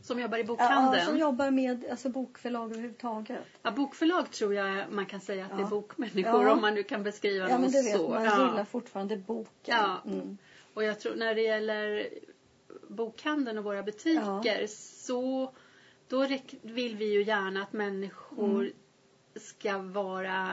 S2: Som jobbar i
S1: Ja,
S2: bokhandeln.
S1: som jobbar med alltså, bokförlag överhuvudtaget.
S2: Ja, bokförlag tror jag man kan säga att det är
S1: Ja.
S2: bokmänniskor
S1: Ja.
S2: om man nu kan beskriva
S1: Ja, men det vet
S2: så.
S1: man.
S2: Ja.
S1: gillar fortfarande boken.
S2: Ja.
S1: Mm.
S2: Och jag tror när det gäller bokhandeln och våra butiker så då vill vi ju gärna att människor
S1: Mm.
S2: ska vara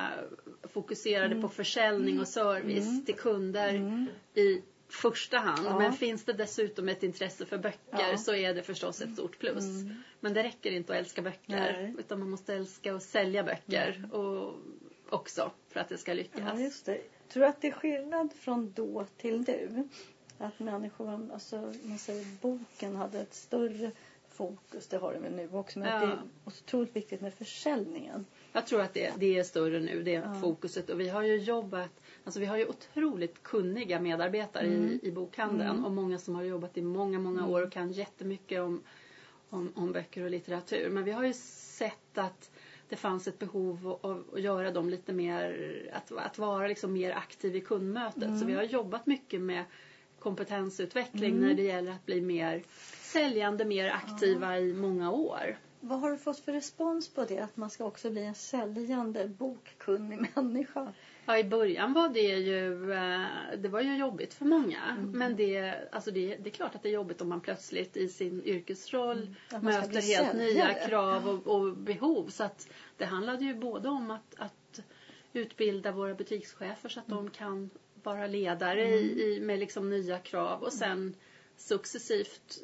S2: fokuserade på försäljning och service
S1: Mm.
S2: till kunder
S1: Mm.
S2: i första hand.
S1: Ja.
S2: Men finns det dessutom ett intresse för böcker
S1: Ja.
S2: så är det förstås ett stort plus.
S1: Mm.
S2: Men det räcker inte att älska böcker
S1: Nej. Mm.
S2: utan man måste älska att sälja böcker och också för att det ska lyckas.
S1: Ja, just det. Tror du att det är skillnad från då till nu? Att människor, alltså man säger boken hade ett större fokus, det har den nu också, men
S2: Ja.
S1: det är otroligt viktigt med försäljningen.
S2: Jag tror att det, det är större nu, det
S1: Ja.
S2: fokuset. Och vi har ju jobbat, alltså vi har ju otroligt kunniga medarbetare
S1: Mm.
S2: i, i bokhandeln
S1: Mm.
S2: och många som har jobbat i många, många år och kan jättemycket om, om, om böcker och litteratur. Men vi har ju sett att det fanns ett behov av att göra dem lite mer, att, att vara liksom mer aktiv i kundmötet.
S1: Mm.
S2: Så vi har jobbat mycket med kompetensutveckling
S1: Mm.
S2: när det gäller att bli mer säljande, mer aktiva i många år.
S1: Vad har du fått för respons på det? Att man ska också bli en säljande, bokkunnig människa?
S2: Ja, i början var det ju, eh, det var ju jobbigt för många.
S1: Mm.
S2: Men det, alltså det, det är klart att det är jobbigt om man plötsligt i sin yrkesroll
S1: Mm.
S2: Möter helt nya krav och, och behov. Så att det handlade ju både om att, att utbilda våra butikschefer så att
S1: Mm.
S2: de kan vara ledare i, i, med liksom nya krav och sen successivt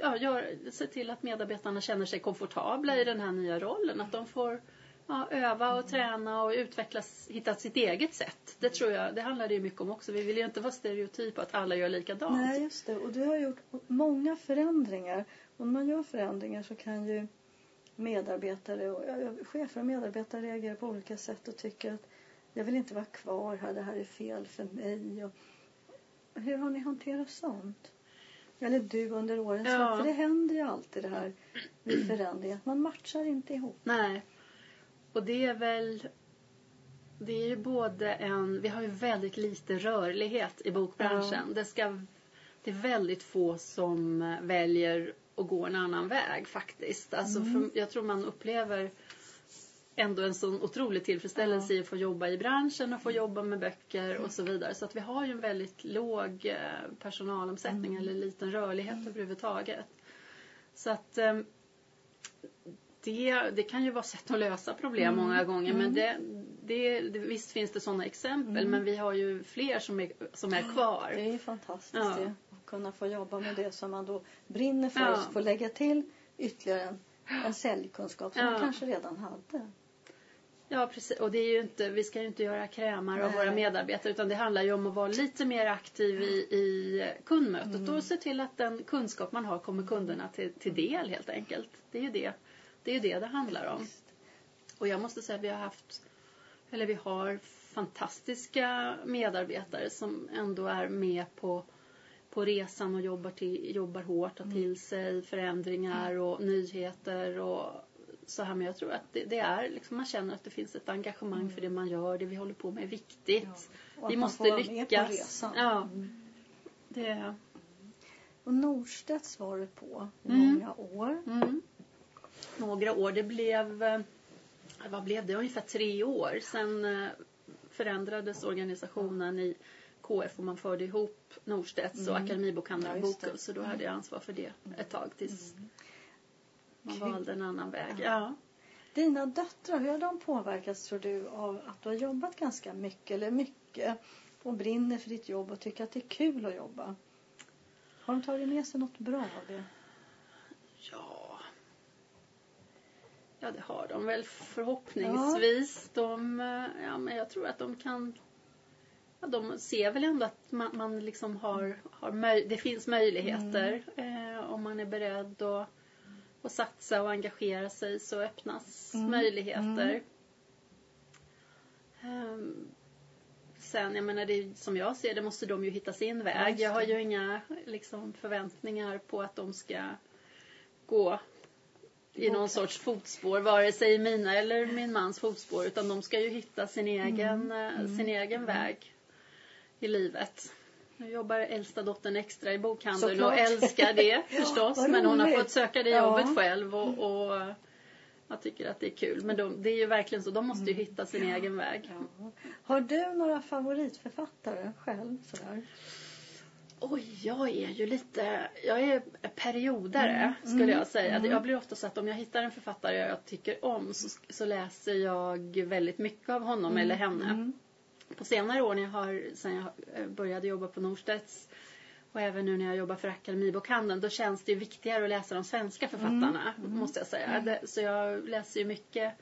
S2: ja, gör, se till att medarbetarna känner sig komfortabla i den här nya rollen. Att de får ja, öva och träna och utvecklas, hitta sitt eget sätt. Det tror jag, det handlar det ju mycket om också. Vi vill ju inte vara stereotypa att alla gör likadant.
S1: Nej, just det. Och du har gjort många förändringar. Och när man gör förändringar så kan ju medarbetare och ja, chefer och medarbetare reagera på olika sätt och tycker att jag vill inte vara kvar här, det här är fel för mig. Och hur har ni hanterat sånt? Eller du under årens
S2: Ja.
S1: lopp? För det händer ju alltid det här vid förändring, att man matchar inte ihop.
S2: Nej. Och det är väl det är ju både en, vi har ju väldigt lite rörlighet i bokbranschen. Det, ska, det är väldigt få som eh, väljer att gå en annan väg faktiskt. Alltså
S1: Mm.
S2: för, jag tror man upplever ändå en sån otrolig tillfredsställelse i att få jobba i branschen och få jobba med böcker och så vidare. Så att vi har ju en väldigt låg eh, personalomsättning
S1: Mm.
S2: eller liten rörlighet överhuvudtaget. Så att eh, det, det kan ju vara sätt att lösa problem
S1: Mm.
S2: många gånger men det, det, det, visst finns det sådana exempel
S1: Mm.
S2: men vi har ju fler som är, som är kvar.
S1: Det är ju fantastiskt
S2: Ja.
S1: det. Att kunna få jobba med det som man då brinner för
S2: Ja.
S1: få lägga till ytterligare en, en säljkunskap som
S2: Ja.
S1: man kanske redan hade.
S2: Ja precis och det är ju inte, vi ska ju inte göra krämar av våra medarbetare utan det handlar ju om att vara lite mer aktiv i, i kundmötet
S1: Mm.
S2: och se till att den kunskap man har kommer kunderna till, till del helt enkelt. Det är ju det det, är ju det, det handlar om. Och jag måste säga att vi har haft, eller vi har fantastiska medarbetare som ändå är med på, på resan och jobbar, till, jobbar hårt, tar
S1: Mm.
S2: till sig förändringar och nyheter och så här. Men jag tror att det, det är liksom, man känner att det finns ett engagemang för det man gör, det vi håller på med är viktigt.
S1: Mm. Ja.
S2: Vi måste lyckas. Ja.
S1: Mm.
S2: Det,
S1: Och Norstedts var du på i
S2: Mm.
S1: många år.
S2: Mm. Några år, det blev, eh, vad blev det, ungefär tre år. Sen eh, förändrades organisationen i KF och man förde ihop Norstedts och
S1: Mm. Ja, just det.
S2: Bokus. Så då hade jag ansvar för det ett tag tills man
S1: Kul.
S2: valde en annan väg.
S1: Ja.
S2: Ja.
S1: Dina döttrar, hur har de påverkats tror du av att du har jobbat ganska mycket eller mycket och brinner för ditt jobb och tycker att det är kul att jobba? Har de tagit med sig något bra av det?
S2: Ja. Ja, det har de väl förhoppningsvis. De, eh, ja, men jag tror att de kan... Ja, de ser väl ändå att man, man liksom har, har möj, det finns möjligheter. Eh, om man är beredd att, att satsa och engagera sig så öppnas
S1: Mm.
S2: möjligheter. Ehm, Sen, jag menar, det, som jag ser det måste de ju hitta sin
S1: Ja,
S2: väg. Jag har ju inga liksom, förväntningar på att de ska gå i någon sorts fotspår, vare sig i mina eller min mans fotspår, utan de ska ju hitta sin egen, eh, sin egen väg i livet. Nu jobbar äldsta dottern extra i bokhandeln och
S1: Såklart.
S2: älskar det <laughs> förstås,
S1: vad
S2: men hon har fått söka det
S1: Ja.
S2: jobbet själv och, och jag tycker att det är kul. Men de, det är ju verkligen så, de måste ju hitta sin egen väg.
S1: Ja. Har du några favoritförfattare själv? Sådär?
S2: Oj, jag är ju lite, jag är periodare
S1: Mm,
S2: skulle
S1: mm,
S2: jag säga.
S1: mm.
S2: Jag blir ofta så att om jag hittar en författare jag tycker om så, så läser jag väldigt mycket av honom eller henne.
S1: Mm.
S2: På senare år när jag har, sen jag eh, började jobba på Norstedts och även nu när jag jobbar för Akademibokhandeln då känns det ju viktigare att läsa de svenska författarna
S1: Mm,
S2: måste jag säga. Så jag läser ju mycket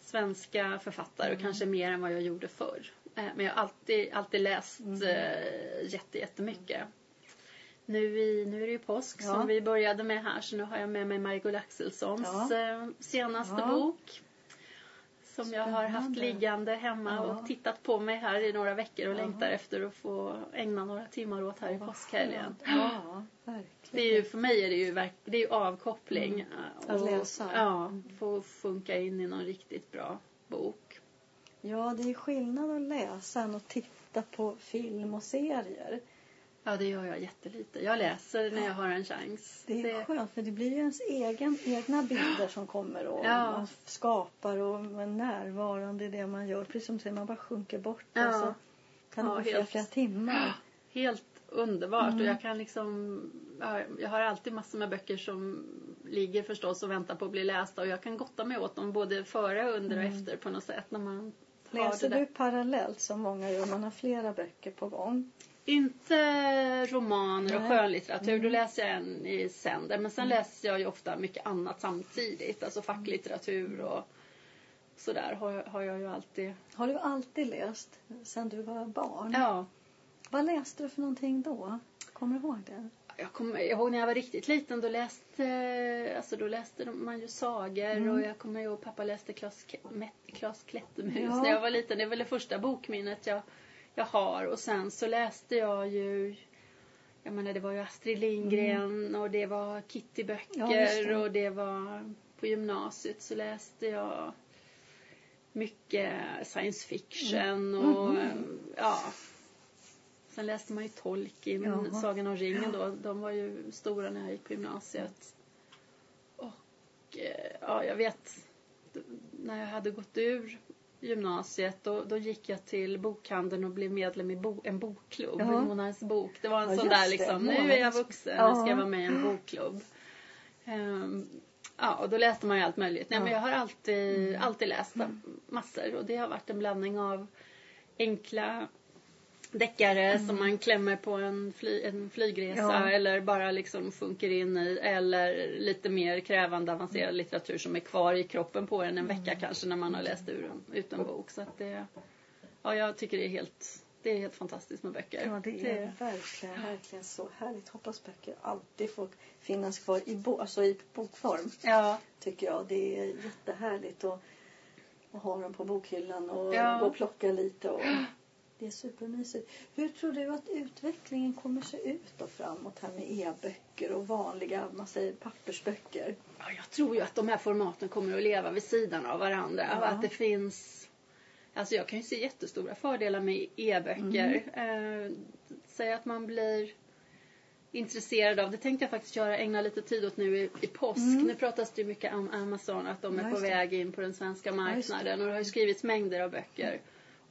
S2: svenska författare
S1: Mm.
S2: och kanske mer än vad jag gjorde förr. Eh, Men jag har alltid, alltid läst
S1: Mm.
S2: eh, jätte, jättemycket. Nu, i, nu är det ju påsk
S1: Ja.
S2: som vi började med här så nu har jag med mig Margot Axelssons
S1: Ja.
S2: eh, senaste
S1: Ja.
S2: bok. Som jag har haft
S1: Spännande.
S2: liggande hemma och tittat på mig här i några veckor och längtar efter att få ägna några timmar åt här i påskhelgen.
S1: Ja, verkligen.
S2: Det är ju, för mig är det ju, verk, det är ju avkoppling.
S1: Mm. Att
S2: och-
S1: läsa.
S2: Ja, få funka in i någon riktigt bra bok.
S1: Ja, det är skillnad att läsa än att titta på film och serier.
S2: Ja, det gör jag jättelite. Jag läser när jag har en chans.
S1: Det är skönt för det blir ju ens egen, egna bilder som kommer och
S2: Ja.
S1: man skapar och man är närvarande i det man gör. Precis som du säger, man bara sjunker bort
S2: Ja.
S1: och så kan det
S2: Ja,
S1: gå flera, timmar.
S2: Helt underbart
S1: Mm.
S2: och jag kan liksom ja, jag har alltid massor med böcker som ligger förstås och väntar på att bli lästa och jag kan gotta mig åt dem både före, under och
S1: Mm.
S2: efter på något sätt när man
S1: Läser du parallellt som många gör? Man har flera böcker på gång.
S2: Inte romaner och
S1: Nej.
S2: skönlitteratur,
S1: Mm.
S2: då läser jag en i sänder. Men sen läser jag ju ofta mycket annat samtidigt. Alltså facklitteratur och sådär har, jag- har jag ju alltid.
S1: Har du alltid läst sedan du var barn?
S2: Ja,
S1: Vad läste du för någonting då? Kommer du ihåg det?
S2: Jag kommer ihåg när jag var riktigt liten då läste, alltså då läste man ju sagor
S1: Mm.
S2: och jag kommer ihåg pappa läste Klas, Klättermus
S1: Ja.
S2: när jag var liten. Det är väl det första bokminnet jag, jag har. Och sen så läste jag ju jag menar det var ju Astrid Lindgren och det var Kittyböcker
S1: Mm. Ja,
S2: och det var på gymnasiet så läste jag mycket science fiction och
S1: Mhm.
S2: ja. Sen läste man ju Tolkien,
S1: Jaha.
S2: Sagan om ringen då. De var ju stora när jag gick på gymnasiet. Och eh, ja, jag vet när jag hade gått ur gymnasiet då, då gick jag till bokhandeln och blev medlem i bo, en bokklubb,
S1: Ja.
S2: Månadens bok. Det var en
S1: Ja,
S2: sån där
S1: det,
S2: liksom, nu är jag vuxen,
S1: Ja.
S2: nu ska jag vara med i en bokklubb. Ehm, ja, och då läste man ju allt möjligt. Nej,
S1: Ja.
S2: men jag har alltid, alltid läst massor och det har varit en blandning av enkla deckare som man klämmer på en, fly, en flygresa
S1: Ja.
S2: eller bara liksom sjunker in i eller lite mer krävande avancerad litteratur som är kvar i kroppen på en en vecka kanske när man har läst ur ut en bok. Så det, ja, jag tycker det är helt, det är helt fantastiskt med böcker.
S1: Ja, det är verkligen, verkligen så härligt. Hoppas böcker alltid får finnas kvar i, bo, alltså i bokform.
S2: Ja,
S1: Tycker jag. Det är jättehärligt att, att ha dem på bokhyllan och
S2: Ja.
S1: gå och plocka lite. Och, <gasps> det är supermysigt. Hur tror du att utvecklingen kommer se ut då framåt här med e-böcker och vanliga man säger, pappersböcker?
S2: Ja, jag tror ju att de här formaten kommer att leva vid sidan av varandra.
S1: Ja.
S2: Och att det finns... Alltså jag kan ju se jättestora fördelar med e-böcker.
S1: Mm.
S2: Eh, säg att man blir intresserad av, det tänkte jag faktiskt göra, ägna lite tid åt nu i, i påsk. Nu pratas det ju mycket om Amazon, att de är
S1: Mm. Ja,
S2: på väg in på den svenska marknaden. Och det har ju skrivits mängder av böcker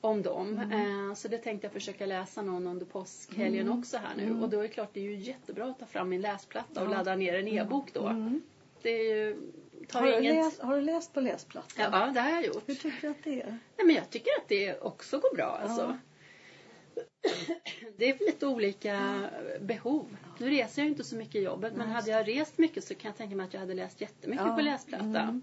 S2: om dem. Eh, så det tänkte jag försöka läsa någon under påskhelgen också här nu. Och då är det klart, det är ju jättebra att ta fram min läsplatta och ladda ner en e-bok då. Det är ju, tar
S1: Har du,
S2: inget...
S1: läst, har du läst på läsplattan?
S2: Ja, det har jag gjort.
S1: Hur tycker du att det är?
S2: Nej, men jag tycker att det också går bra. Alltså. <clears throat> Det är lite olika behov. Nu reser jag inte så mycket i jobbet men hade jag rest mycket så kan jag tänka mig att jag hade läst jättemycket
S1: Ja.
S2: på läsplatta.
S1: Mm.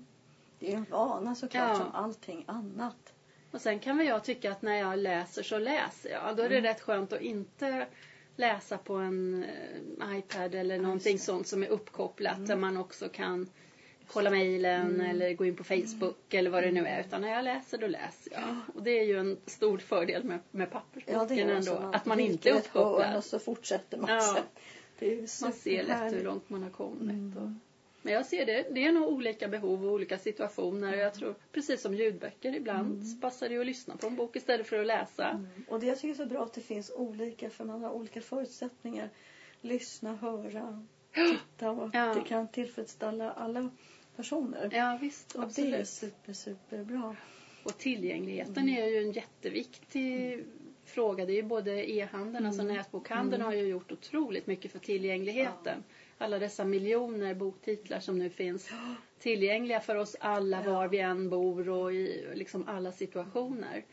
S1: Det är en vana såklart
S2: Ja.
S1: som allting annat.
S2: Och sen kan väl jag tycka att när jag läser så läser jag. Då är det
S1: Mm.
S2: rätt skönt att inte läsa på en eh, iPad eller någonting sånt som är uppkopplat
S1: Mm.
S2: där man också kan kolla mejlen eller gå in på Facebook eller vad det nu är. Utan när jag läser då läser jag. Och det är ju en stor fördel med, med pappersboken
S1: Ja,
S2: ändå.
S1: så.
S2: att man inte är uppkopplad.
S1: och så fortsätter man
S2: Ja. Man ser lätt hur långt man har kommit. Och, men jag ser det, det är nog olika behov och olika situationer. Jag tror, precis som ljudböcker, ibland passar det att lyssna på en bok istället för att läsa.
S1: Och det jag tycker är så bra att det finns olika, för man har olika förutsättningar. Lyssna, höra, titta och att
S2: Ja.
S1: det kan tillfredsställa alla personer.
S2: Ja visst,
S1: och det är
S2: absolut.
S1: super, superbra.
S2: Och tillgängligheten är ju en jätteviktig fråga. Det är ju både e-handeln, alltså nätbokhandeln har ju gjort otroligt mycket för tillgängligheten. Alla dessa miljoner boktitlar som nu finns tillgängliga för oss alla var vi än bor och i liksom alla situationer.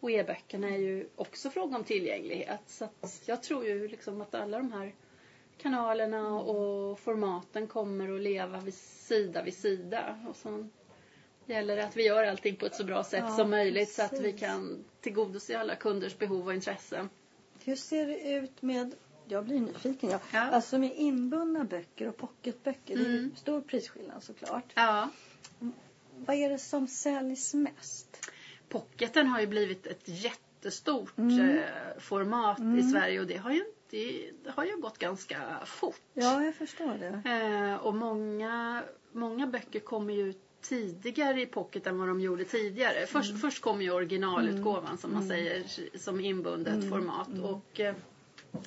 S2: Och e-böckerna är ju också fråga om tillgänglighet. Så jag tror ju liksom att alla de här kanalerna och formaten kommer att leva vid sida vid sida. Och så gäller det att vi gör allting på ett så bra sätt
S1: Ja,
S2: som möjligt så att vi
S1: precis.
S2: kan tillgodose alla kunders behov och intressen.
S1: Hur ser det ut med, jag blir nyfiken ja.
S2: Ja.
S1: Alltså med inbundna böcker och pocketböcker. Det är ju
S2: Mm.
S1: stor prisskillnad såklart.
S2: Ja.
S1: Vad är det som säljs mest?
S2: Pocketen har ju blivit ett jättestort
S1: Mm.
S2: eh, format i Sverige och det har ju, det, har ju gått ganska fort.
S1: Ja, jag förstår det.
S2: Eh, och många, många böcker kommer ju tidigare i pocket än vad de gjorde tidigare. Först,
S1: Mm.
S2: först kommer ju originalutgåvan som man säger som inbundet
S1: Mm.
S2: format. Och, eh,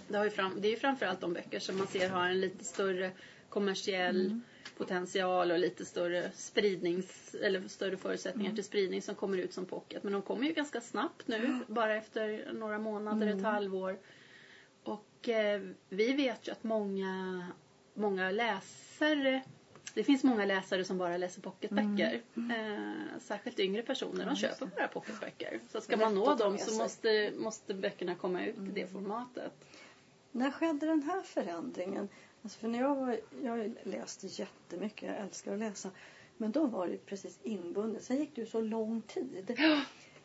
S2: det, har ju fram, det är ju framförallt de böcker som man ser har en lite större kommersiell
S1: Mm.
S2: potential och lite större spridnings eller större
S1: Mm.
S2: förutsättningar till spridning som kommer ut som pocket. Men de kommer ju ganska snabbt nu, bara efter några månader,
S1: Mm.
S2: ett halvår. Och eh, vi vet ju att många, många läsare det finns många läsare som bara läser pocketböcker. Eh, särskilt yngre personer, de köper bara pocketböcker. Så ska man nå dem så måste, måste böckerna komma ut i det formatet.
S1: När skedde den här förändringen? Alltså för när jag var, jag har ju läst jättemycket, jag älskar att läsa. Men då var det precis inbundet. Sen gick det ju så lång tid.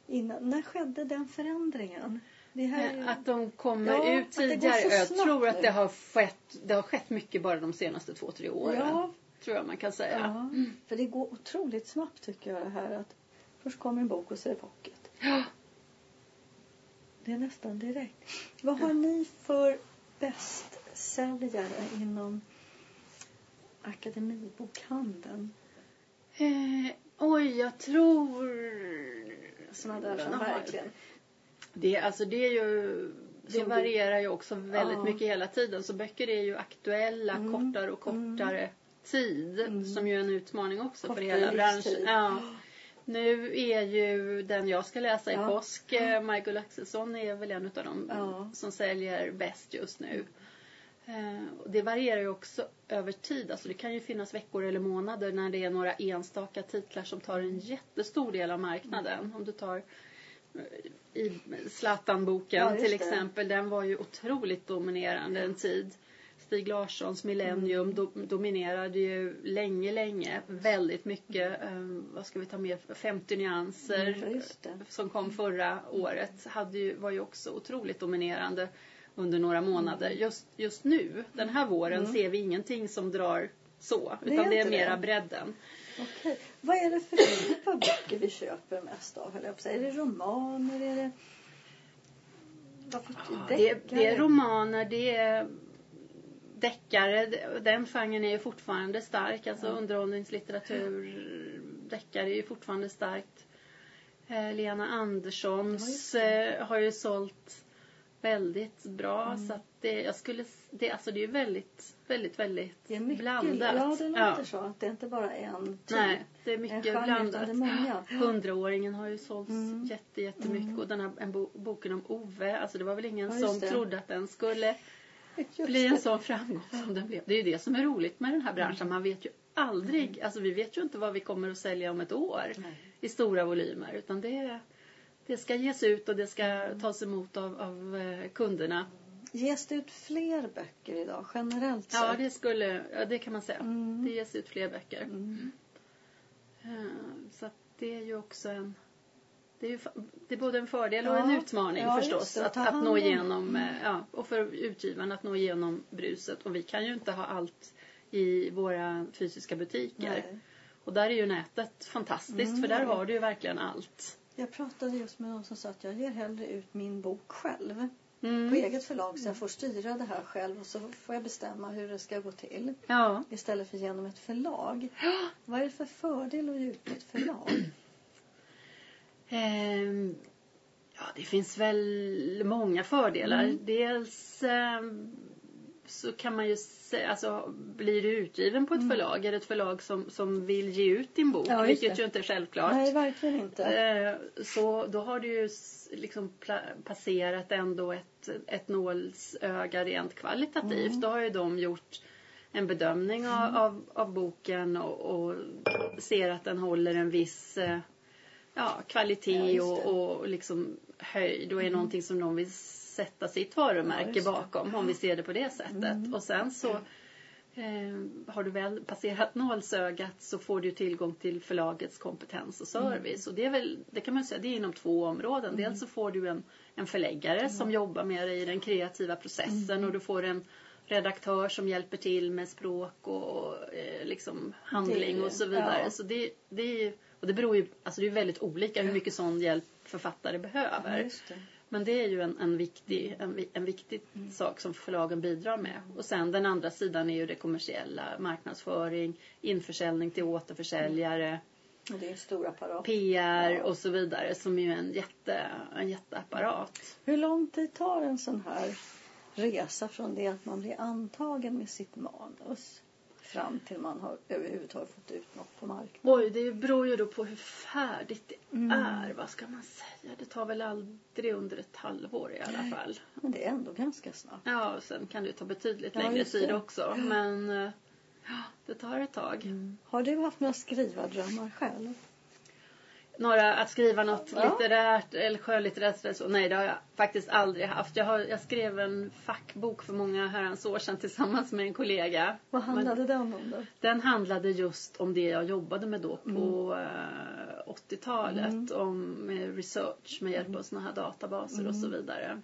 S1: Innan, när skedde den förändringen? Det här är ju-
S2: Att de kommer
S1: Ja,
S2: ut tidigare. Jag tror att det har, skett, det har skett mycket bara de senaste två, tre åren.
S1: Ja.
S2: Tror jag man kan säga.
S1: Ja, för det går otroligt snabbt tycker jag det här att först kommer en bok och så är det pocket.
S2: Ja.
S1: Det är nästan direkt. Vad har ni för bästsäljare inom akademibokhandeln?
S2: Eh, oj, jag tror...
S1: Sådana där som verkligen...
S2: Det, alltså det är ju... Det varierar ju också väldigt
S1: Ja.
S2: mycket hela tiden. Så böcker är ju aktuella
S1: Mm.
S2: kortare och kortare tid.
S1: Mm.
S2: Som ju är en utmaning också
S1: Kortare
S2: för hela branschen. Ja. <gasps> Nu är ju den jag ska läsa i
S1: Ja.
S2: påsk, eh, Michael Axelsson är väl en av dem
S1: Ja.
S2: som säljer bäst just nu. Eh, det varierar ju också över tid. Alltså det kan ju finnas veckor eller månader när det är några enstaka titlar som tar en jättestor del av marknaden. Om du tar eh, i Zlatan-boken
S1: Ja,
S2: till exempel. Den var ju otroligt dominerande en tid. Stig Larssons Millennium
S1: Mm.
S2: do, dominerade ju länge, länge väldigt mycket. Eh, vad ska vi ta med? 50 nyanser
S1: Mm,
S2: som kom förra året hade ju, var ju också otroligt dominerande under några månader. Just, just nu, den här våren,
S1: Mm.
S2: ser vi ingenting som drar så.
S1: Det är
S2: Utan det är
S1: inte
S2: mera
S1: det.
S2: bredden.
S1: Okej. Vad är det för typ av böcker vi köper mest av? höll jag på? Är det romaner? Är det... För
S2: Det, det är romaner, det är deckare. Den genren är ju fortfarande stark. Alltså
S1: Ja.
S2: underhållningslitteratur, deckare är ju fortfarande starkt. Eh, Lena Anderssons eh, har ju sålt väldigt bra.
S1: Mm.
S2: Så att det, jag skulle, det, alltså det är väldigt, väldigt, väldigt
S1: Det är mycket,
S2: blandat.
S1: Ja, det låter
S2: Ja.
S1: så. Att det är inte bara en typ.
S2: Nej, det är mycket
S1: genre,
S2: blandat.
S1: utan det är många.
S2: Hundraåringen har ju sålts
S1: Mm.
S2: jätte, jättemycket
S1: Mm.
S2: och den här en bo, boken om Ove, alltså det var väl ingen
S1: Ja,
S2: som
S1: det.
S2: trodde att den skulle bli en sån framgång som den blev. Det är ju det som är roligt med den här branschen. Man vet ju aldrig, alltså vi vet ju inte vad vi kommer att sälja om ett år
S1: Nej.
S2: i stora volymer utan det, det ska ges ut och det ska tas emot av, av eh, kunderna.
S1: Ges det ut fler böcker idag generellt sett?
S2: Ja, det skulle, ja, det kan man säga.
S1: Mm.
S2: Det ges ut fler böcker.
S1: Mm.
S2: Eh, Så det är ju också en det är, ju, det är både en fördel och en utmaning
S1: ja,
S2: förstås.
S1: det, att
S2: Att, nå
S1: om.
S2: igenom, eh, ja, och för utgivaren att nå igenom bruset. Och vi kan ju inte ha allt i våra fysiska butiker.
S1: Nej.
S2: Och där är ju nätet fantastiskt
S1: Mm,
S2: för där har du ju verkligen allt.
S1: Jag pratade just med någon som sa att jag ger hellre ut min bok själv. På
S2: Mm.
S1: eget förlag så jag får styra det här själv och så får jag bestämma hur det ska gå till.
S2: Ja.
S1: Istället för genom ett förlag. Vad är det för fördel att ge ut på ett förlag?
S2: Ehm, ja, det finns väl många fördelar.
S1: Mm.
S2: Dels ehm, så kan man ju säga, alltså blir du utgiven på ett
S1: Mm.
S2: förlag, är det ett förlag som, som vill ge ut din bok,
S1: Ja,
S2: vilket
S1: det.
S2: ju inte är självklart.
S1: Nej, verkligen inte.
S2: Eh, Så då har du ju liksom passerat ändå ett, ett nålsöga rent kvalitativt.
S1: Mm.
S2: Då har ju de gjort en bedömning av, av, av boken och, och ser att den håller en viss eh, ja,
S1: Ja,
S2: kvalitet
S1: just
S2: och, och liksom höjd och är
S1: Mm.
S2: någonting som de vill sätta sitt varumärke
S1: Ja,
S2: bakom om vi ser det på det sättet.
S1: Mm.
S2: Och sen så Eh, har du väl passerat nålsögat så får du tillgång till förlagets kompetens och service. Och det, är väl, det kan man säga det är inom två områden. Dels så får du en, en förläggare som jobbar med dig i den kreativa processen och du får en redaktör som hjälper till med språk och eh, liksom handling
S1: Det-
S2: och så vidare.
S1: ja.
S2: Så det, det är och det beror ju, alltså det är väldigt olika hur mycket sån hjälp författare behöver.
S1: Ja.
S2: Men det är ju en, en viktig, en, en viktig sak som förlagen bidrar med. Och sen den andra sidan är ju det kommersiella. Marknadsföring, införsäljning till återförsäljare,
S1: Och det är en stor apparat.
S2: PR
S1: Ja.
S2: och så vidare som är ju en, jätte, en jätteapparat.
S1: Hur lång tid tar en sån här resa från det att man blir antagen med sitt manus fram till man har överhuvudtaget fått ut något på marknaden?
S2: Oj, det beror ju då på hur färdigt det
S1: Mm.
S2: är. Vad ska man säga? Det tar väl aldrig under ett halvår i alla fall.
S1: Men det är ändå ganska snabbt.
S2: Ja, och sen kan det ta betydligt
S1: Ja,
S2: längre tid också. Men eh, ja, det tar ett tag.
S1: Har du haft några skrivardrömmar själv?
S2: Några att skriva något
S1: Ja.
S2: litterärt eller skönlitterärt eller så. Nej, det har jag faktiskt aldrig haft. Jag, har, jag skrev en fackbok för många herrans år sedan tillsammans med en kollega.
S1: Vad handlade den om då?
S2: Den handlade just om det jag jobbade med då på eh, 80-talet.
S1: Mm.
S2: Om med research med hjälp av såna här databaser och så vidare.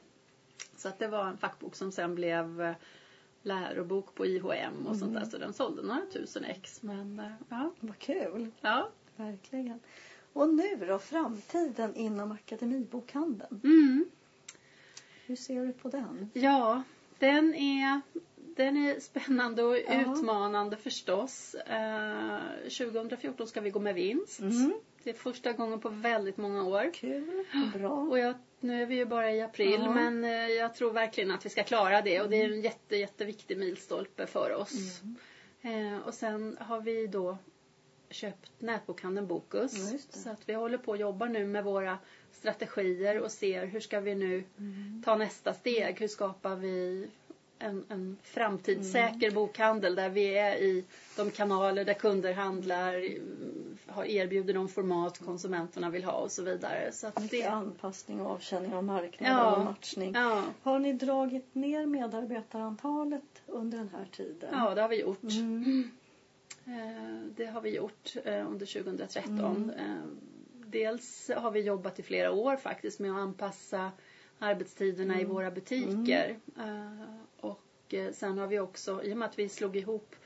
S2: Så att det var en fackbok som sen blev eh, lärobok på IHM och sånt där. Så den sålde några tusen ex. Men eh, ja,
S1: Vad kul!
S2: ja.
S1: Verkligen. Och nu då, framtiden inom akademibokhandeln.
S2: Mm.
S1: Hur ser du på den?
S2: Ja, den är, den är spännande och
S1: Ja.
S2: utmanande förstås. Eh, 2014 ska vi gå med vinst.
S1: Mm.
S2: Det är första gången på väldigt många år.
S1: Kul, bra.
S2: Och jag, nu är vi ju bara i april
S1: Ja.
S2: men eh, jag tror verkligen att vi ska klara det och det är en jätte, jätteviktig milstolpe för oss.
S1: Mm.
S2: Eh, och sen har vi då köpt nätbokhandeln Bokus.
S1: Ja,
S2: så att vi håller på och jobbar nu med våra strategier och ser hur ska vi nu
S1: Mm.
S2: ta nästa steg? Hur skapar vi en, en framtidssäker bokhandel där vi är i de kanaler där kunder handlar, mm, har erbjuder de format konsumenterna vill ha och så vidare. Så att
S1: Mycket
S2: det,
S1: anpassning och avkänning av marknaden
S2: Ja.
S1: och matchning.
S2: ja,
S1: Har ni dragit ner medarbetarantalet under den här tiden?
S2: ja, det har vi gjort.
S1: Mm.
S2: Eh, Det har vi gjort eh, under 2013.
S1: Mm.
S2: Eh, Dels har vi jobbat i flera år faktiskt med att anpassa arbetstiderna i
S1: Mm.
S2: våra butiker. Eh, Och sen har vi också, i och med att vi slog ihop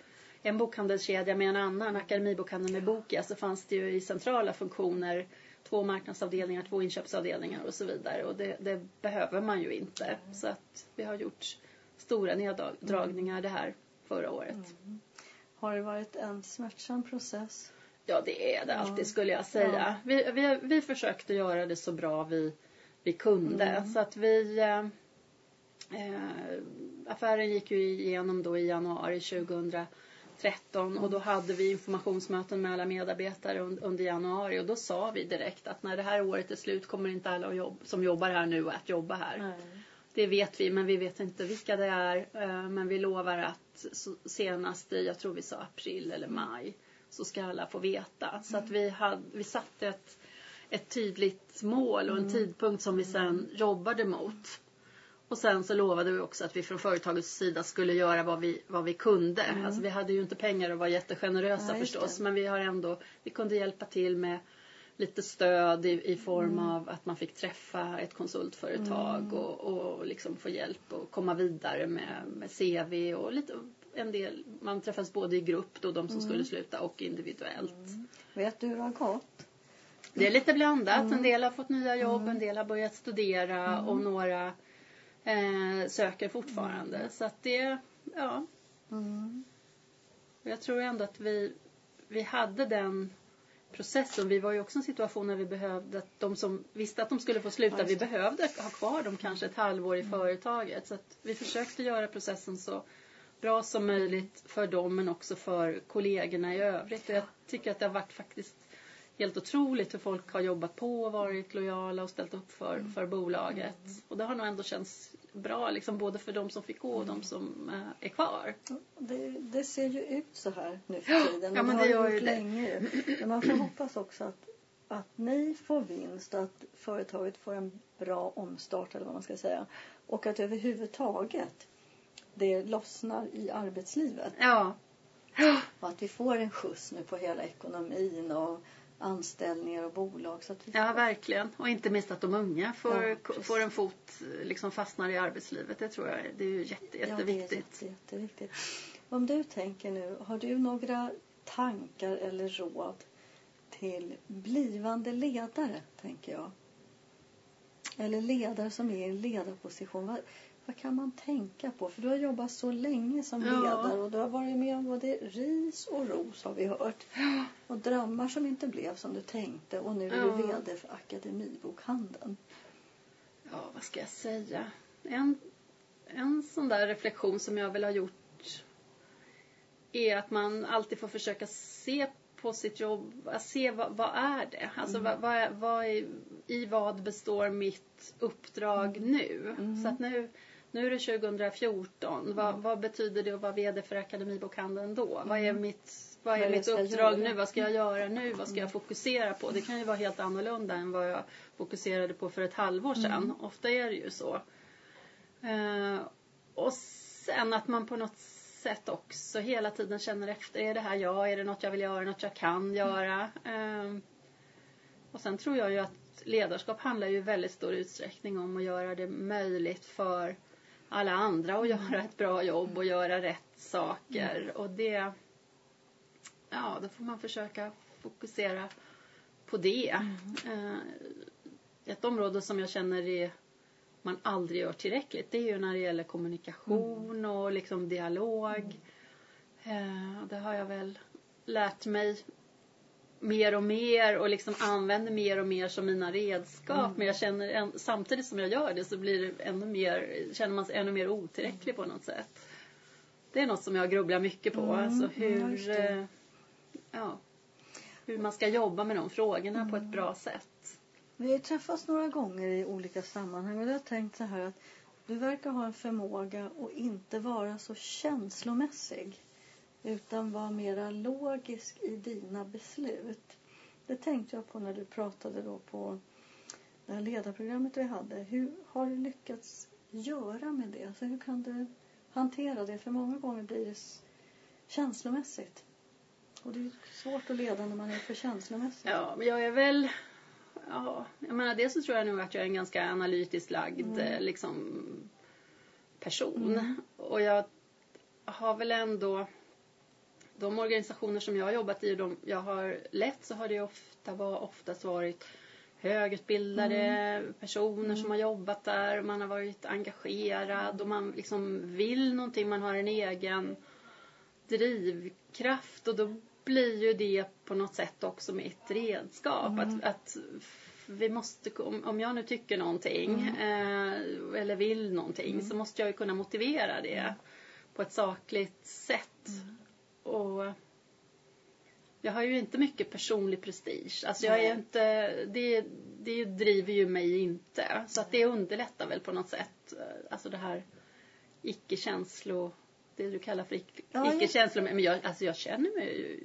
S2: en bokhandelskedja med en annan, Akademibokhandeln med Bokia, så fanns det ju i centrala funktioner två marknadsavdelningar, två inköpsavdelningar och så vidare. Och det, det behöver man ju inte. Så att vi har gjort stora neddragningar det här förra året.
S1: Mm. Har det varit en smärtsam process?
S2: Ja, det är det
S1: Ja.
S2: alltid skulle jag säga.
S1: Ja.
S2: Vi, vi, vi försökte göra det så bra vi, vi kunde.
S1: Mm.
S2: Så att vi... Eh, eh, affären gick ju igenom då i januari 2013 och då hade vi informationsmöten med alla medarbetare un, under januari och då sa vi direkt att när det här året är slut kommer inte alla jobb, som jobbar här nu att jobba här.
S1: Nej.
S2: Det vet vi, men vi vet inte vilka det är. Eh, Men vi lovar att senast i, jag tror vi sa april eller maj, så ska alla få veta. Så att vi, hade, vi satte ett, ett tydligt mål och en tidpunkt som vi sen jobbade mot. Och sen så lovade vi också att vi från företagets sida skulle göra vad vi, vad vi kunde. Alltså vi hade ju inte pengar att vara jättegenerösa
S1: Ja,
S2: förstås. Men vi har ändå, vi kunde hjälpa till med lite stöd i, i form
S1: Mm.
S2: av att man fick träffa ett konsultföretag och, och liksom få hjälp och komma vidare med, med CV och lite en del, man träffas både i grupp då de som
S1: Mm.
S2: skulle sluta och individuellt.
S1: Vet du hur det har gått?
S2: Det är lite blandat.
S1: Mm.
S2: En del har fått nya jobb, en del har börjat studera och några eh, söker fortfarande. Så att det, ja.
S1: Mm.
S2: Jag tror ändå att vi, vi hade den processen. Vi var ju också i en situation när vi behövde att de som visste att de skulle få sluta,
S1: Ja,
S2: vi behövde ha kvar dem kanske ett halvår i företaget. Så att vi försökte göra processen så bra som möjligt för dem men också för kollegorna i övrigt. Och jag tycker att det har varit faktiskt helt otroligt hur folk har jobbat på och varit lojala och ställt upp för, för bolaget. Och det har nog ändå känts bra, liksom, både för de som fick gå och de som eh, är kvar.
S1: Det, det ser ju ut så här nu för tiden.
S2: Ja, men
S1: har
S2: det gör
S1: gjort
S2: det.
S1: länge. Men man får hoppas också att, att ni får vinst och att företaget får en bra omstart eller vad man ska säga. Och att överhuvudtaget det lossnar i arbetslivet.
S2: Ja,
S1: Och att vi får en skjuts nu på hela ekonomin och anställningar och bolag. Så att vi
S2: Ja, verkligen. Och inte minst att de unga får,
S1: Ja,
S2: får en fot, liksom fastnar i arbetslivet. Det tror jag det är ju jätte,
S1: Ja,
S2: jätteviktigt.
S1: jätte, jätteviktigt. Om du tänker nu, har du några tankar eller råd till blivande ledare, tänker jag? Eller ledare som är i en ledarposition. Vad, vad kan man tänka på? För du har jobbat så länge som ledare och du har varit med om både ris och ros har vi hört. Och drömmar som inte blev som du tänkte och nu är du VD för Akademibokhandeln.
S2: Ja, vad ska jag säga? En, en sån där reflektion som jag väl har gjort är att man alltid får försöka se på sitt jobb, att se vad, vad är det? Alltså vad, vad, är, vad är, i vad består mitt uppdrag nu? Så att nu, nu är det 2014. Vad, vad betyder det att vara VD för Akademibokhandeln då? Vad är mitt, vad är mitt uppdrag nu? Vad ska jag göra nu? Vad ska jag fokusera på? Det kan ju vara helt annorlunda än vad jag fokuserade på för ett halvår sedan. Ofta är det ju så. Eh, och sen att man på något sätt också hela tiden känner efter. Är det här jag? Är det något jag vill göra? Något jag kan göra? Eh, och sen tror jag ju att ledarskap handlar ju i väldigt stor utsträckning om att göra det möjligt för alla andra att göra ett bra jobb och göra rätt saker. Och det... Ja, då får man försöka fokusera på det. Eh, ett område som jag känner är man aldrig gör tillräckligt det är ju när det gäller kommunikation och liksom dialog. Eh, det har jag väl lärt mig mer och mer och liksom använder mer och mer som mina redskap. Men jag känner en, samtidigt som jag gör det så blir det ännu mer, känner man sig ännu mer otillräcklig på något sätt. Det är något som jag grubblar mycket på.
S1: Mm,
S2: alltså hur... eh, ja. hur man ska jobba med de frågorna på ett bra sätt.
S1: Vi har ju träffats några gånger i olika sammanhang och jag har tänkt så här att du verkar ha en förmåga att inte vara så känslomässig utan vara mera logisk i dina beslut. Det tänkte jag på när du pratade då på det här ledarprogrammet vi hade. Hur har du lyckats göra med det? Alltså hur kan du hantera det? För många gånger blir det känslomässigt. Och det är svårt att leda när man är för känslomässig.
S2: Ja, men jag är väl... Ja, jag menar dels så tror jag nog att jag är en ganska analytiskt lagd
S1: Mm.
S2: liksom, person.
S1: Mm.
S2: Och jag har väl ändå... De organisationer som jag har jobbat i och de jag har lett så har det ofta var, oftast varit högutbildade personer som har jobbat där. Man har varit engagerad och man liksom vill någonting. Man har en egen drivkraft och då blir ju det på något sätt också mitt redskap. Att, att vi måste, om om jag nu tycker någonting eh, eller vill någonting så måste jag ju kunna motivera det på ett sakligt sätt. Och jag har ju inte mycket personlig prestige. Alltså jag är inte, det, det driver ju mig inte. Så att det underlättar väl på något sätt. eh, Alltså det här icke-känslo... Det du kallar för icke-
S1: Ja,
S2: icke-känslo... Men jag, alltså jag känner mig ju...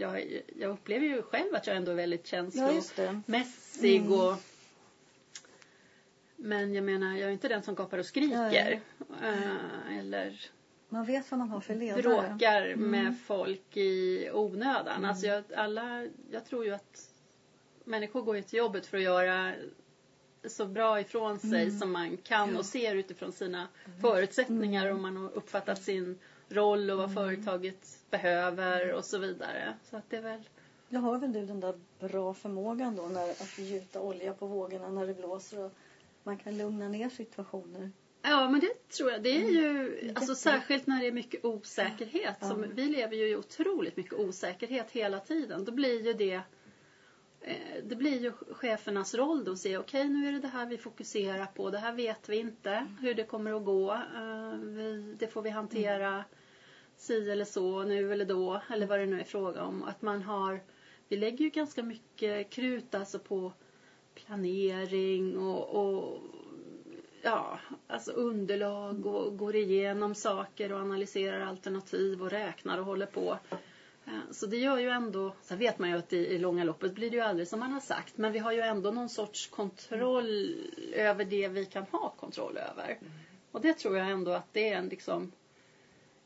S2: Jag, jag upplever ju själv att jag ändå är väldigt
S1: Ja,
S2: känslomässig
S1: Mm.
S2: och... Men jag menar, jag är inte den som gapar och skriker. Eh, eller
S1: Man vet vad man har för ledare.
S2: bråkar
S1: Mm.
S2: med folk i onödan. Alltså jag, alla, jag tror ju att människor går ju till jobbet för att göra så bra ifrån sig
S1: Mm.
S2: som man kan och ser utifrån sina förutsättningar och man har uppfattat sin roll och vad
S1: Mm.
S2: företaget behöver och så vidare. Så att det är väl
S1: Jag har väl du den där bra förmågan då när, att gjuta olja på vågorna när det blåser och man kan lugna ner situationer.
S2: Ja, men det tror jag. Det är ju
S1: Mm.
S2: alltså, särskilt när det är mycket osäkerhet. Som, vi lever ju i otroligt mycket osäkerhet hela tiden. Då blir ju det eh, det blir ju chefernas roll då att se okej nu är det det här vi fokuserar på. Det här vet vi inte hur det kommer att gå. Eh, det får vi hantera si eller så, nu eller då eller vad det nu är fråga om. Att man har, vi lägger ju ganska mycket krut alltså på planering och, och ja, alltså underlag och går igenom saker och analyserar alternativ och räknar och håller på. Eh, så det gör ju ändå, sen vet man ju att i, i långa loppet blir det ju aldrig som man har sagt, men vi har ju ändå någon sorts kontroll över det vi kan ha kontroll över. Och det tror jag ändå att det är en liksom,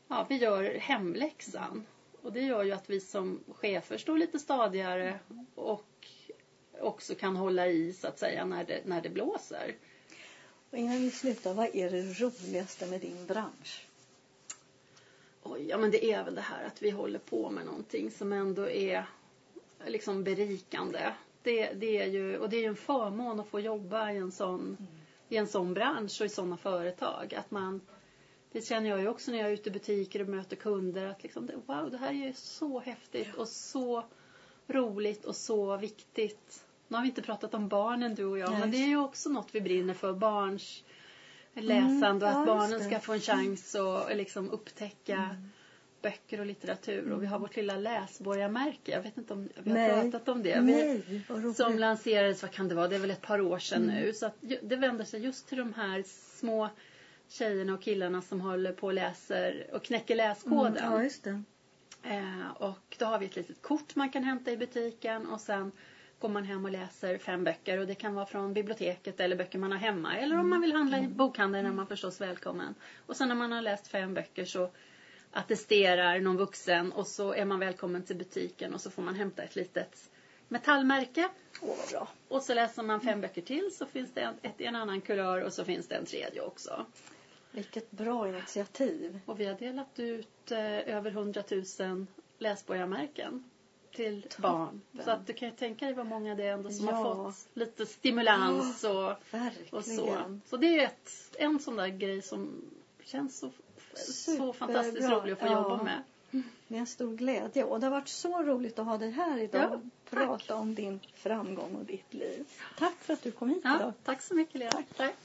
S2: ja vi gör hemläxan. Och det gör ju att vi som chefer står lite stadigare och också kan hålla i så att säga när det, när det blåser.
S1: Och innan vi slutar, vad är det roligaste med din bransch?
S2: Oj, ja men det är väl det här att vi håller på med någonting som ändå är liksom berikande. Det, det är ju, och det är ju en förmån att få jobba i en sån, i en sån bransch och i sådana företag. Att man, det känner jag ju också när jag är ute i butiker och möter kunder att liksom, wow, det här är ju så häftigt och så roligt och så viktigt. Nu har vi inte pratat om barnen du och jag,
S1: Nej.
S2: men det är ju också något vi brinner för. Barns läsande och
S1: ja,
S2: att
S1: just
S2: barnen ska få en chans att liksom upptäcka böcker och litteratur. Och vi har vårt lilla läsborgarmärke. Jag vet inte om vi har
S1: Nej.
S2: pratat om det.
S1: Nej,
S2: som lanserades, vad kan det vara, det är väl ett par år sedan nu. Så att det vänder sig just till de här små tjejerna och killarna som håller på och läser och knäcker läskoden.
S1: Mm, ja, just det.
S2: Eh, och då har vi ett litet kort man kan hämta i butiken och sen går man hem och läser fem böcker och det kan vara från biblioteket eller böcker man har hemma eller om man vill handla i bokhandeln är man förstås välkommen. Och sen när man har läst fem böcker så attesterar någon vuxen och så är man välkommen till butiken och så får man hämta ett litet metallmärke.
S1: Åh, vad bra.
S2: Och så läser man fem böcker till så finns det ett i en annan kulör och så finns det en tredje också.
S1: Vilket bra initiativ.
S2: Och vi har delat ut eh, över 100 000 läsborgarmärken till barn. Så att du kan ju tänka dig vad många det är ändå som
S1: Ja.
S2: har fått lite stimulans och, och
S1: Verkligen.
S2: så. Så det är ett, en sån där grej som känns så, så fantastiskt rolig att få
S1: Ja.
S2: jobba med.
S1: Med en stor glädje. Och det har varit så roligt att ha dig här idag
S2: Ja,
S1: och prata om din framgång och ditt liv. Tack för att du kom hit
S2: Ja,
S1: idag.
S2: tack så mycket Lena. tack.